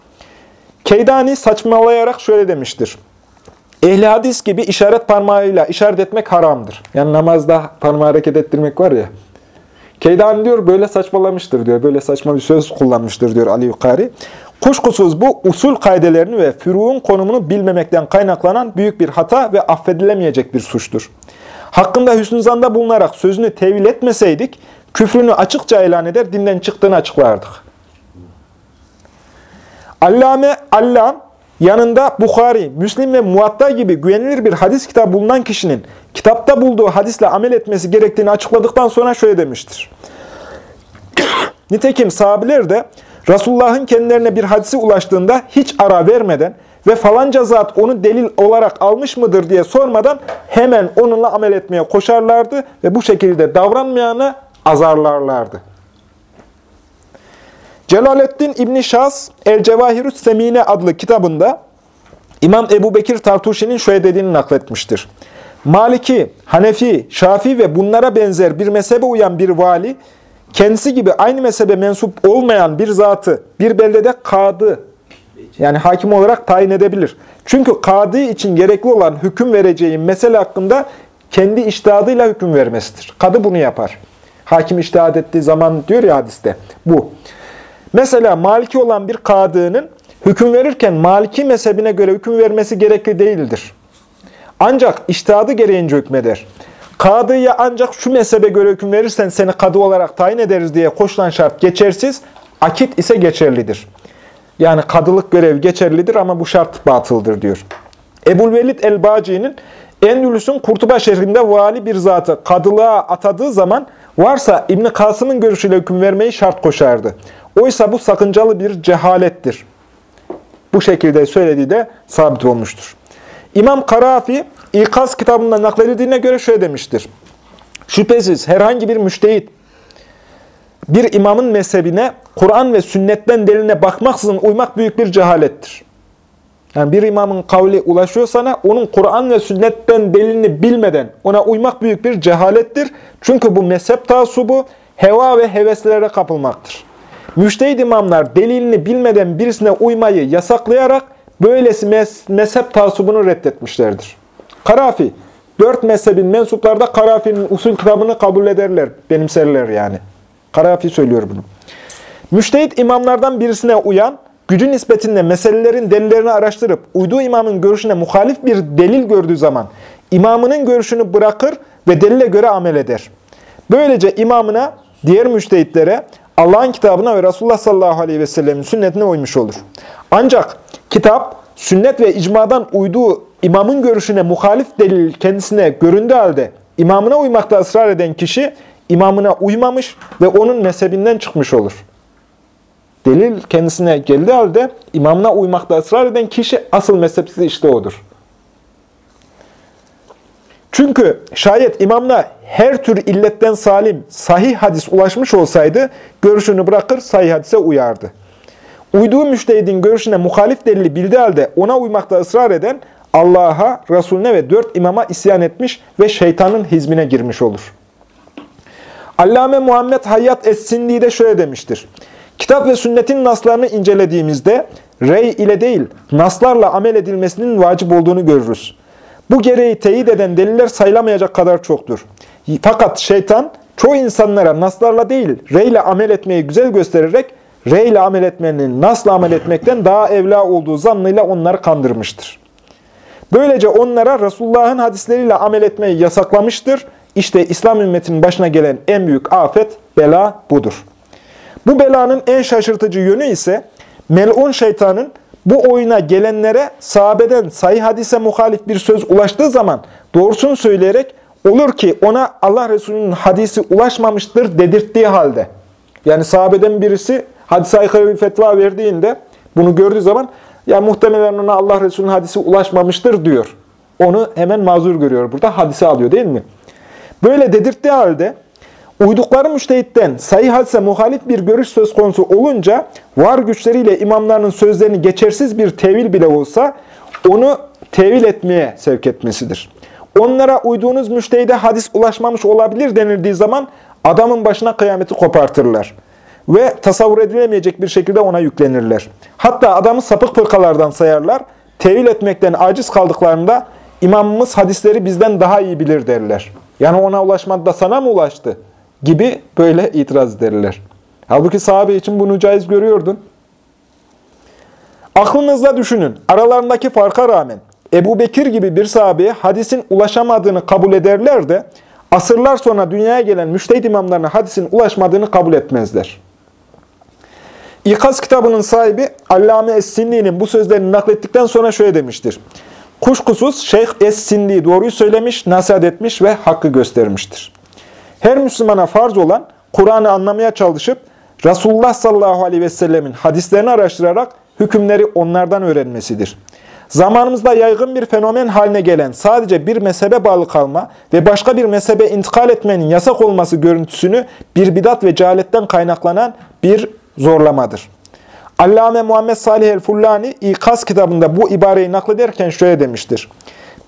Speaker 1: Keydani saçmalayarak şöyle demiştir. Ehli hadis gibi işaret parmağıyla işaret etmek haramdır. Yani namazda parmağı hareket ettirmek var ya. Keydani diyor böyle saçmalamıştır diyor. Böyle saçma bir söz kullanmıştır diyor Ali Yukari. Kuşkusuz bu usul kaidelerini ve füruğun konumunu bilmemekten kaynaklanan büyük bir hata ve affedilemeyecek bir suçtur. Hakkında hüsnü zanda bulunarak sözünü tevil etmeseydik, küfrünü açıkça ilan eder, dinden çıktığını açıklardık. Allame Allam, yanında Bukhari, Müslim ve Muatta gibi güvenilir bir hadis kitabı bulunan kişinin kitapta bulduğu hadisle amel etmesi gerektiğini açıkladıktan sonra şöyle demiştir. *coughs* Nitekim sahabiler de Resulullah'ın kendilerine bir hadisi ulaştığında hiç ara vermeden ve falanca zat onu delil olarak almış mıdır diye sormadan hemen onunla amel etmeye koşarlardı ve bu şekilde davranmayanı azarlarlardı. Celaleddin İbni Şahs El Cevahirüs Semine adlı kitabında İmam Ebu Bekir Tartuşi'nin şöyle dediğini nakletmiştir. Maliki, Hanefi, Şafi ve bunlara benzer bir mezhebe uyan bir vali, kendisi gibi aynı mezhebe mensup olmayan bir zatı bir beldede kadı, yani hakim olarak tayin edebilir. Çünkü kadı için gerekli olan hüküm vereceği mesele hakkında kendi iştihadıyla hüküm vermesidir. Kadı bunu yapar. Hakim iştihad ettiği zaman diyor ya hadiste, bu. Mesela maliki olan bir kadının hüküm verirken maliki mezhebine göre hüküm vermesi gerekli değildir. Ancak iştihadı gereğince hükmeder. Kadıya ancak şu mezhebe göre hüküm verirsen seni kadı olarak tayin ederiz diye koşulan şart geçersiz, akit ise geçerlidir. Yani kadılık görevi geçerlidir ama bu şart batıldır diyor. Ebu'l-Velid el-Baci'nin Endülüs'ün Kurtuba şehrinde vali bir zatı kadılığa atadığı zaman varsa İbn Kasım'ın görüşüyle hüküm vermeyi şart koşardı. Oysa bu sakıncalı bir cehalettir. bu şekilde söylediği de sabit olmuştur. İmam Karafi İkaz kitabında nakledildiğine göre şöyle demiştir. Şüphesiz herhangi bir müştehit bir imamın mezhebine Kur'an ve sünnetten deliline bakmaksızın uymak büyük bir cehalettir. Yani bir imamın kavli ulaşıyor sana, onun Kur'an ve sünnetten delilini bilmeden ona uymak büyük bir cehalettir. Çünkü bu mezhep taasubu heva ve heveslere kapılmaktır. Müştehid imamlar delilini bilmeden birisine uymayı yasaklayarak böylesi mez mezhep taasubunu reddetmişlerdir. Karafi, dört mezhebin mensupları da Karafi'nin usul kitabını kabul ederler, benimserler yani. Karafi söylüyor bunu. Müştehit imamlardan birisine uyan, gücü nispetinde meselelerin delillerini araştırıp uyduğu imamın görüşüne muhalif bir delil gördüğü zaman imamının görüşünü bırakır ve delile göre amel eder. Böylece imamına, diğer müştehitlere Allah'ın kitabına ve Resulullah sallallahu aleyhi ve sellemin sünnetine uymuş olur. Ancak kitap, sünnet ve icmadan uyduğu imamın görüşüne muhalif delil kendisine göründüğü halde imamına uymakta ısrar eden kişi imamına uymamış ve onun mezhebinden çıkmış olur. Delil kendisine geldiği halde imamına uymakta ısrar eden kişi asıl mezhepsiz işte odur. Çünkü şayet imamına her tür illetten salim, sahih hadis ulaşmış olsaydı görüşünü bırakır sahih hadise uyardı. Uyduğu müştehidin görüşüne muhalif delili bildiği halde ona uymakta ısrar eden Allah'a, Resulüne ve dört imama isyan etmiş ve şeytanın hizmine girmiş olur. Allame Muhammed Hayyat Es-Sindi de şöyle demiştir. Kitap ve sünnetin naslarını incelediğimizde rey ile değil, naslarla amel edilmesinin vacip olduğunu görürüz. Bu gereği teyit eden deliller sayılamayacak kadar çoktur. Fakat şeytan çoğu insanlara naslarla değil, rey ile amel etmeyi güzel göstererek rey ile amel etmenin nasla amel etmekten daha evla olduğu zannıyla onları kandırmıştır. Böylece onlara Resulullah'ın hadisleriyle amel etmeyi yasaklamıştır. İşte İslam ümmetinin başına gelen en büyük afet, bela budur. Bu belanın en şaşırtıcı yönü ise melun şeytanın bu oyuna gelenlere sahabeden sahih hadise muhalif bir söz ulaştığı zaman doğrusunu söyleyerek olur ki ona Allah Resulü'nün hadisi ulaşmamıştır dedirttiği halde. Yani sahabeden birisi hadise aykırı bir fetva verdiğinde bunu gördüğü zaman ya muhtemelen ona Allah Resulü'nün hadisi ulaşmamıştır diyor. Onu hemen mazur görüyor burada. Hadise alıyor değil mi? Böyle dedirttiği halde uydukları müştehitten sayı hadise muhalif bir görüş söz konusu olunca var güçleriyle imamlarının sözlerini geçersiz bir tevil bile olsa onu tevil etmeye sevk etmesidir. Onlara uyduğunuz müştehide hadis ulaşmamış olabilir denildiği zaman adamın başına kıyameti kopartırlar. Ve tasavvur edilemeyecek bir şekilde ona yüklenirler. Hatta adamı sapık fırkalardan sayarlar. Tevil etmekten aciz kaldıklarında imamımız hadisleri bizden daha iyi bilir derler. Yani ona ulaşmadı da sana mı ulaştı? Gibi böyle itiraz ederler. Halbuki sahabe için bunu caiz görüyordun. Aklınızda düşünün. Aralarındaki farka rağmen Ebu Bekir gibi bir sahabeye hadisin ulaşamadığını kabul ederler de asırlar sonra dünyaya gelen müştehid imamlarına hadisin ulaşmadığını kabul etmezler. İkaz kitabının sahibi Allame Es-Sinni'nin bu sözlerini naklettikten sonra şöyle demiştir. Kuşkusuz Şeyh Es-Sinni doğruyu söylemiş, nasihat etmiş ve hakkı göstermiştir. Her Müslümana farz olan Kur'an'ı anlamaya çalışıp Resulullah sallallahu aleyhi ve sellemin hadislerini araştırarak hükümleri onlardan öğrenmesidir. Zamanımızda yaygın bir fenomen haline gelen sadece bir mezhebe bağlı kalma ve başka bir mezhebe intikal etmenin yasak olması görüntüsünü bir bidat ve cehaletten kaynaklanan bir zorlamadır. Allame Muhammed Salih el-Fullani İkaz kitabında bu ibareyi naklederken şöyle demiştir.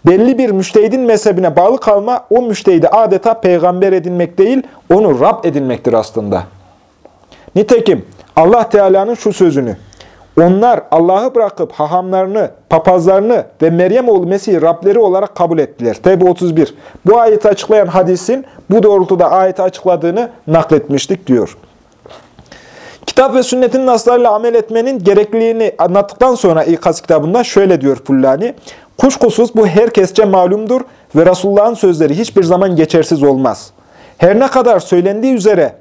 Speaker 1: Belli bir müştehidin mezhebine bağlı kalma o müştehidi adeta peygamber edinmek değil, onu Rab edinmektir aslında. Nitekim Allah Teala'nın şu sözünü, onlar Allah'ı bırakıp hahamlarını, papazlarını ve Meryem oğlu Mesih'i Rableri olarak kabul ettiler. Tevbe 31. Bu ayeti açıklayan hadisin bu doğrultuda ayeti açıkladığını nakletmiştik diyor. Kitap ve sünnetin naslarıyla amel etmenin gerekliliğini anlattıktan sonra İkaz kitabında şöyle diyor Fullani. Kuşkusuz bu herkesçe malumdur ve Resulullah'ın sözleri hiçbir zaman geçersiz olmaz. Her ne kadar söylendiği üzere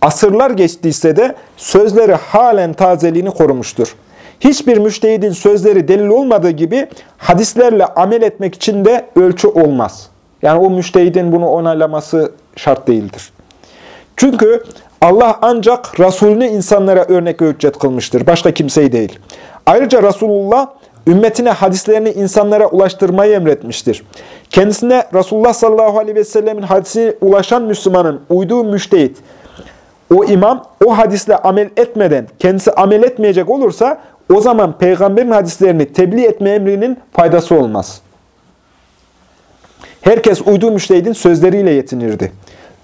Speaker 1: asırlar geçtiyse de sözleri halen tazeliğini korumuştur. Hiçbir müştehidin sözleri delil olmadığı gibi hadislerle amel etmek için de ölçü olmaz. Yani o müştehidin bunu onaylaması şart değildir. Çünkü Allah ancak Resulünü insanlara örnek ve hüccet kılmıştır. Başka kimseyi değil. Ayrıca Resulullah ümmetine hadislerini insanlara ulaştırmayı emretmiştir. Kendisine Resulullah sallallahu aleyhi ve sellemin hadisine ulaşan Müslümanın uyduğu müştehit, o imam o hadisle amel etmeden kendisi amel etmeyecek olursa o zaman peygamberin hadislerini tebliğ etme emrinin faydası olmaz. Herkes uyduğu müştehidin sözleriyle yetinirdi.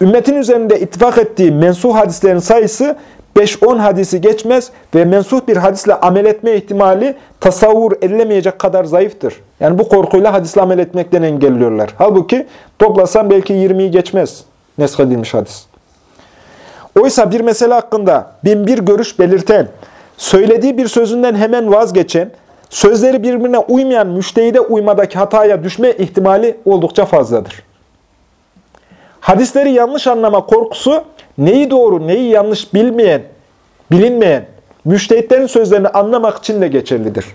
Speaker 1: Ümmetin üzerinde ittifak ettiği mensuh hadislerin sayısı 5-10 hadisi geçmez ve mensuh bir hadisle amel etme ihtimali tasavvur edilemeyecek kadar zayıftır. Yani bu korkuyla hadisle amel etmekten engelliyorlar. Halbuki toplasan belki 20'yi geçmez neshedilmiş hadis. Oysa bir mesele hakkında bin bir görüş belirten, söylediği bir sözünden hemen vazgeçen, sözleri birbirine uymayan müştehide uymadaki hataya düşme ihtimali oldukça fazladır. Hadisleri yanlış anlama korkusu neyi doğru, neyi yanlış bilmeyen, bilinmeyen müştehitlerin sözlerini anlamak için de geçerlidir.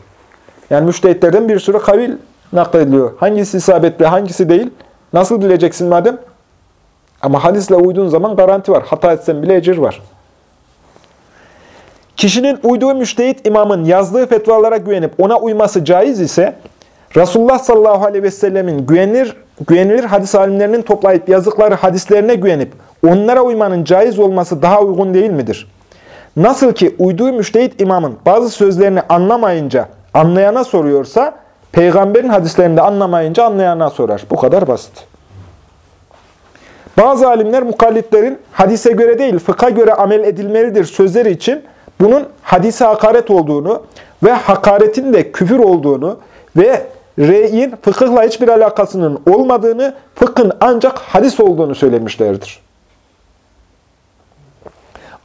Speaker 1: Yani müştehitlerden bir sürü kavil naklediliyor. Hangisi isabetli, hangisi değil? Nasıl bileceksin madem? Ama hadisle uyduğun zaman garanti var. Hata etsen bile ecir var. Kişinin uyduğu müştehit imamın yazdığı fetvalara güvenip ona uyması caiz ise, Resulullah sallallahu aleyhi ve sellemin güvenilir, güvenilir hadis alimlerinin toplayıp yazdıkları hadislerine güvenip onlara uymanın caiz olması daha uygun değil midir? Nasıl ki uyduğu müştehit imamın bazı sözlerini anlamayınca anlayana soruyorsa, peygamberin hadislerini de anlamayınca anlayana sorar. Bu kadar basit. Bazı alimler mukallitlerin hadise göre değil, fıkha göre amel edilmelidir sözleri için bunun hadise hakaret olduğunu ve hakaretin de küfür olduğunu ve reyin fıkıhla hiçbir alakasının olmadığını, fıkhın ancak hadis olduğunu söylemişlerdir.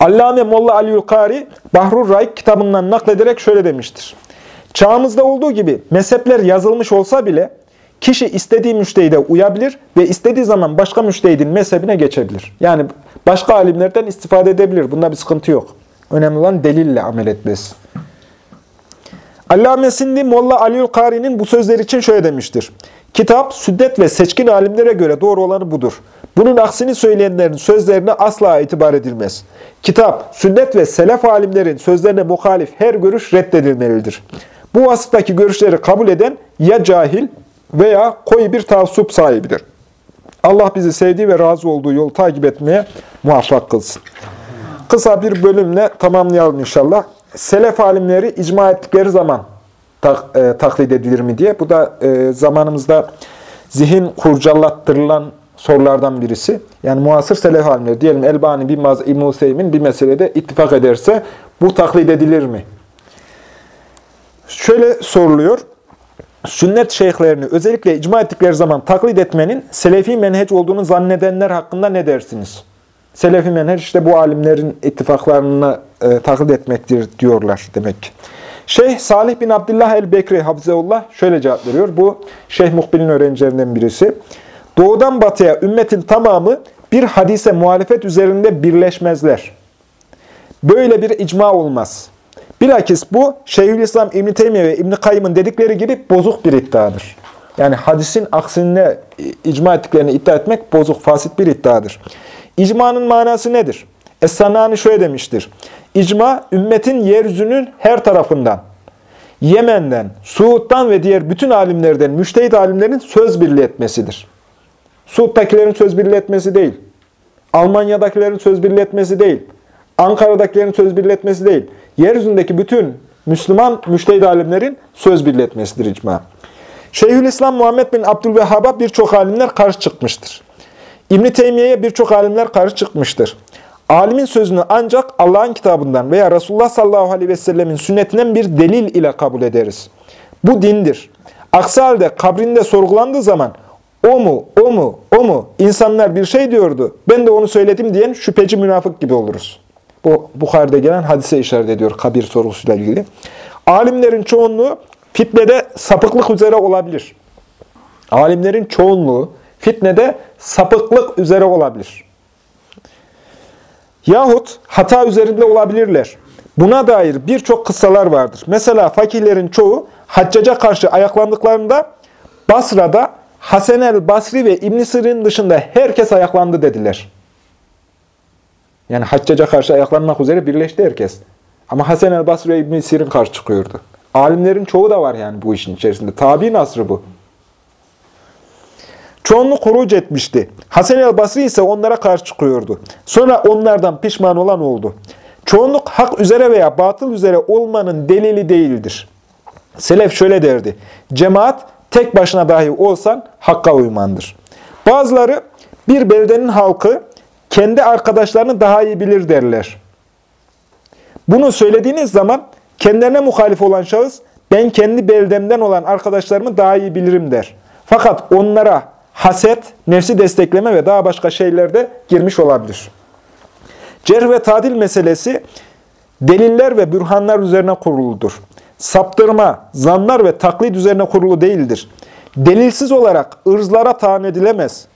Speaker 1: Allame Molla Ali Yulkari, Bahrur Raik kitabından naklederek şöyle demiştir. Çağımızda olduğu gibi mezhepler yazılmış olsa bile kişi istediği müştehide uyabilir ve istediği zaman başka müştehidin mezhebine geçebilir. Yani başka alimlerden istifade edebilir. Bunda bir sıkıntı yok. Önemli olan delille amel etmesi. Allame Sindi Molla Aliül Kari'nin bu sözler için şöyle demiştir. Kitap, sünnet ve seçkin alimlere göre doğru olanı budur. Bunun aksini söyleyenlerin sözlerine asla itibar edilmez. Kitap, sünnet ve selef alimlerin sözlerine muhalif her görüş reddedilmelidir. Bu vasıftaki görüşleri kabul eden ya cahil veya koyu bir tavsup sahibidir. Allah bizi sevdiği ve razı olduğu yolu takip etmeye muvaffak kılsın. Kısa bir bölümle tamamlayalım inşallah. Selef alimleri icma ettikleri zaman tak, e, taklit edilir mi diye. Bu da e, zamanımızda zihin kurcallattırılan sorulardan birisi. Yani muasır selef alimleri, diyelim Elbani, Binbaz, İbn-i Hüseyin bir meselede ittifak ederse bu taklit edilir mi? Şöyle soruluyor. Sünnet şeyhlerini özellikle icma ettikleri zaman taklit etmenin selefi menheç olduğunu zannedenler hakkında ne dersiniz? Selefi menheç işte bu alimlerin ittifaklarını e, taklit etmektir diyorlar demek ki. Şeyh Salih bin Abdullah el-Bekri Hafızeullah şöyle cevap veriyor. Bu Şeyh Muhbil'in öğrencilerinden birisi. Doğudan batıya ümmetin tamamı bir hadise muhalefet üzerinde birleşmezler. Böyle bir icma olmaz. Bilakis bu Şeyhülislam İbn Teymiye ve İbn Kayyım'ın dedikleri gibi bozuk bir iddiadır. Yani hadisin aksine icma ettiklerini iddia etmek bozuk, fasit bir iddiadır. İcmanın manası nedir? Es-Sanani şöyle demiştir. İcma, ümmetin yeryüzünün her tarafından, Yemen'den, Suud'dan ve diğer bütün alimlerden, müştehit alimlerin söz birliği etmesidir. Suud'dakilerin söz birliği etmesi değil. Almanya'dakilerin söz birliği etmesi değil. Ankara'dakilerin söz birliği etmesi değil. Yeryüzündeki bütün Müslüman müştehid alimlerin söz birliği etmesidir icma. Şeyhülislam Muhammed bin Abdülvehhab'a birçok alimler karşı çıkmıştır. İbn-i Teymiye'ye birçok alimler karşı çıkmıştır. Alimin sözünü ancak Allah'ın kitabından veya Resulullah sallallahu aleyhi ve sellemin sünnetinden bir delil ile kabul ederiz. Bu dindir. Aksi halde kabrinde sorgulandığı zaman o mu, o mu, o mu insanlar bir şey diyordu, ben de onu söyledim diyen şüpheci münafık gibi oluruz. Bu Bukhari'de gelen hadise işaret ediyor kabir sorusuyla ilgili. Alimlerin çoğunluğu fitnede sapıklık üzere olabilir. Alimlerin çoğunluğu fitnede sapıklık üzere olabilir. Yahut hata üzerinde olabilirler. Buna dair birçok kıssalar vardır. Mesela fakirlerin çoğu haccaca karşı ayaklandıklarında Basra'da Hasan el Basri ve İbn Sır'ın dışında herkes ayaklandı dediler. Yani Haccaca karşı ayaklanmak üzere birleşti herkes. Ama Hasan el Basri ve İbn Sirin karşı çıkıyordu. Alimlerin çoğu da var yani bu işin içerisinde. Tabi asrı bu. Çoğunluk huruc etmişti. Hasan el Basri ise onlara karşı çıkıyordu. Sonra onlardan pişman olan oldu. Çoğunluk hak üzere veya batıl üzere olmanın delili değildir. Selef şöyle derdi. Cemaat tek başına dahi olsan hakka uymandır. Bazıları bir beldenin halkı kendi arkadaşlarını daha iyi bilir derler. Bunu söylediğiniz zaman kendilerine muhalif olan şahıs ben kendi beldemden olan arkadaşlarımı daha iyi bilirim der. Fakat onlara haset, nefsi destekleme ve daha başka şeyler de girmiş olabilir. Cerh ve tadil meselesi deliller ve bürhanlar üzerine kuruludur. Saptırma, zanlar ve taklit üzerine kurulu değildir. Delilsiz olarak ırzlara tahammül edilemez.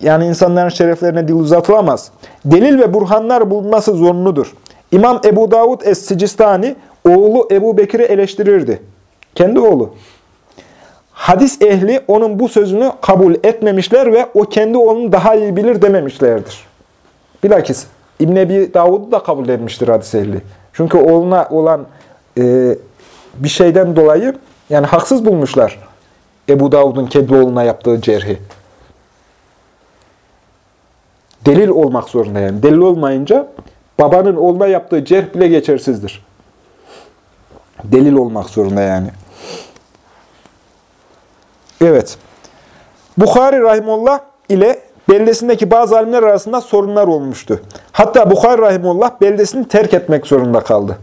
Speaker 1: Yani insanların şereflerine dil uzatılamaz. Delil ve burhanlar bulunması zorunludur. İmam Ebu Davud Es-Sicistani oğlu Ebu Bekir'i eleştirirdi. Kendi oğlu. Hadis ehli onun bu sözünü kabul etmemişler ve o kendi oğlunu daha iyi bilir dememişlerdir. Bilakis İbn Ebi Davud'u da kabul etmiştir hadis ehli. Çünkü oğluna olan e, bir şeyden dolayı yani haksız bulmuşlar Ebu Davud'un kendi oğluna yaptığı cerhi. Delil olmak zorunda yani. Delil olmayınca babanın oğluna yaptığı cerh bile geçersizdir. Delil olmak zorunda yani. Evet. Bukhari Rahimullah ile beldesindeki bazı alimler arasında sorunlar olmuştu. Hatta Bukhari Rahimullah beldesini terk etmek zorunda kaldı.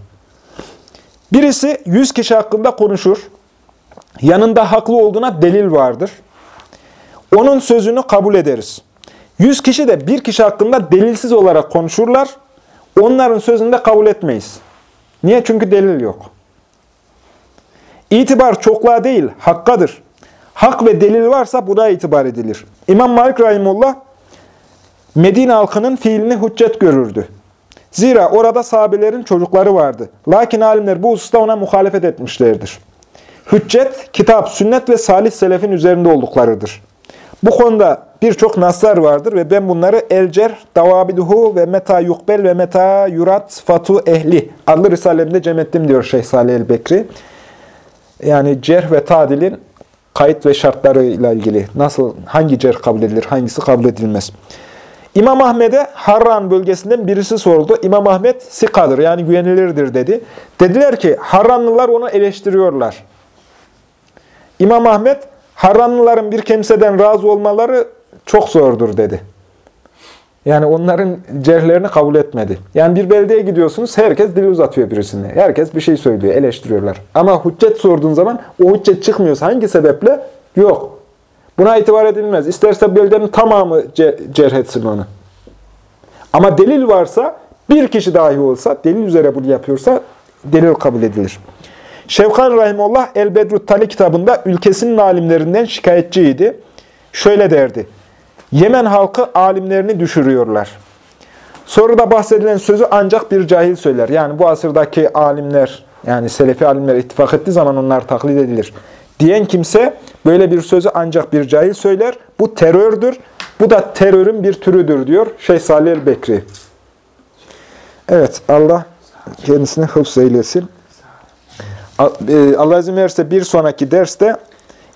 Speaker 1: Birisi 100 kişi hakkında konuşur. Yanında haklı olduğuna delil vardır. Onun sözünü kabul ederiz. 100 kişi de bir kişi hakkında delilsiz olarak konuşurlar. Onların sözünü de kabul etmeyiz. Niye? Çünkü delil yok. İtibar çokluğa değil, hakkadır. Hak ve delil varsa buna itibar edilir. İmam Malik Rahimullah, Medine halkının fiilini hüccet görürdü. Zira orada sahabelerin çocukları vardı. Lakin alimler bu hususta ona muhalefet etmişlerdir. Hüccet, kitap, sünnet ve salih selefin üzerinde olduklarıdır. Bu konuda birçok naslar vardır ve ben bunları Elcer, Davabiduhu ve Meta Yukbel ve Meta Yurat Fatu Ehli adlı risalemde cem ettim diyor Şeyh Salih el-Bekri. Yani cerh ve tadilin kayıt ve şartlarıyla ilgili nasıl, hangi cerh kabul edilir, hangisi kabul edilmez. İmam Ahmet'e Harran bölgesinden birisi sordu. İmam Ahmet sikadır yani güvenilirdir dedi. Dediler ki Harranlılar onu eleştiriyorlar. İmam Ahmet Harranlıların bir kimseden razı olmaları çok zordur dedi. Yani onların cerhlerini kabul etmedi. Yani bir beldeye gidiyorsunuz, herkes dili uzatıyor birisine. Herkes bir şey söylüyor, eleştiriyorlar. Ama hüccet sorduğun zaman o hüccet çıkmıyorsa hangi sebeple? Yok. Buna itibar edilmez. İsterse beldenin tamamı cerh etsin onu. Ama delil varsa, bir kişi dahi olsa, delil üzere bunu yapıyorsa, delil kabul edilir. Şevkan Rahimullah El-Bedrut Tali kitabında ülkesinin alimlerinden şikayetçiydi. Şöyle derdi. Yemen halkı alimlerini düşürüyorlar. Soruda bahsedilen sözü ancak bir cahil söyler. Yani bu asırdaki alimler, yani selefi alimler ittifak ettiği zaman onlar taklit edilir. Diyen kimse böyle bir sözü ancak bir cahil söyler. Bu terördür. Bu da terörün bir türüdür diyor Şeyh Salih el-Bekri. Evet Allah kendisini hıfz eylesin. E, Allah izin verirse bir sonraki derste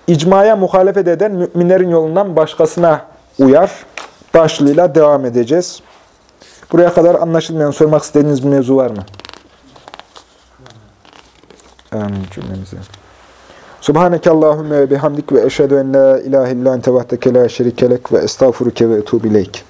Speaker 1: icmaya muhalefet eden müminlerin yolundan başkasına uyar. Başlığıyla devam edeceğiz. Buraya kadar anlaşılmayan, sormak istediğiniz bir mevzu var mı? Amin cümlemize. Subhaneke Allahümme ve bihamdik ve eşhedü en la ilahe illa ente la şerikelek ve estağfuruke ve etubu ileyk.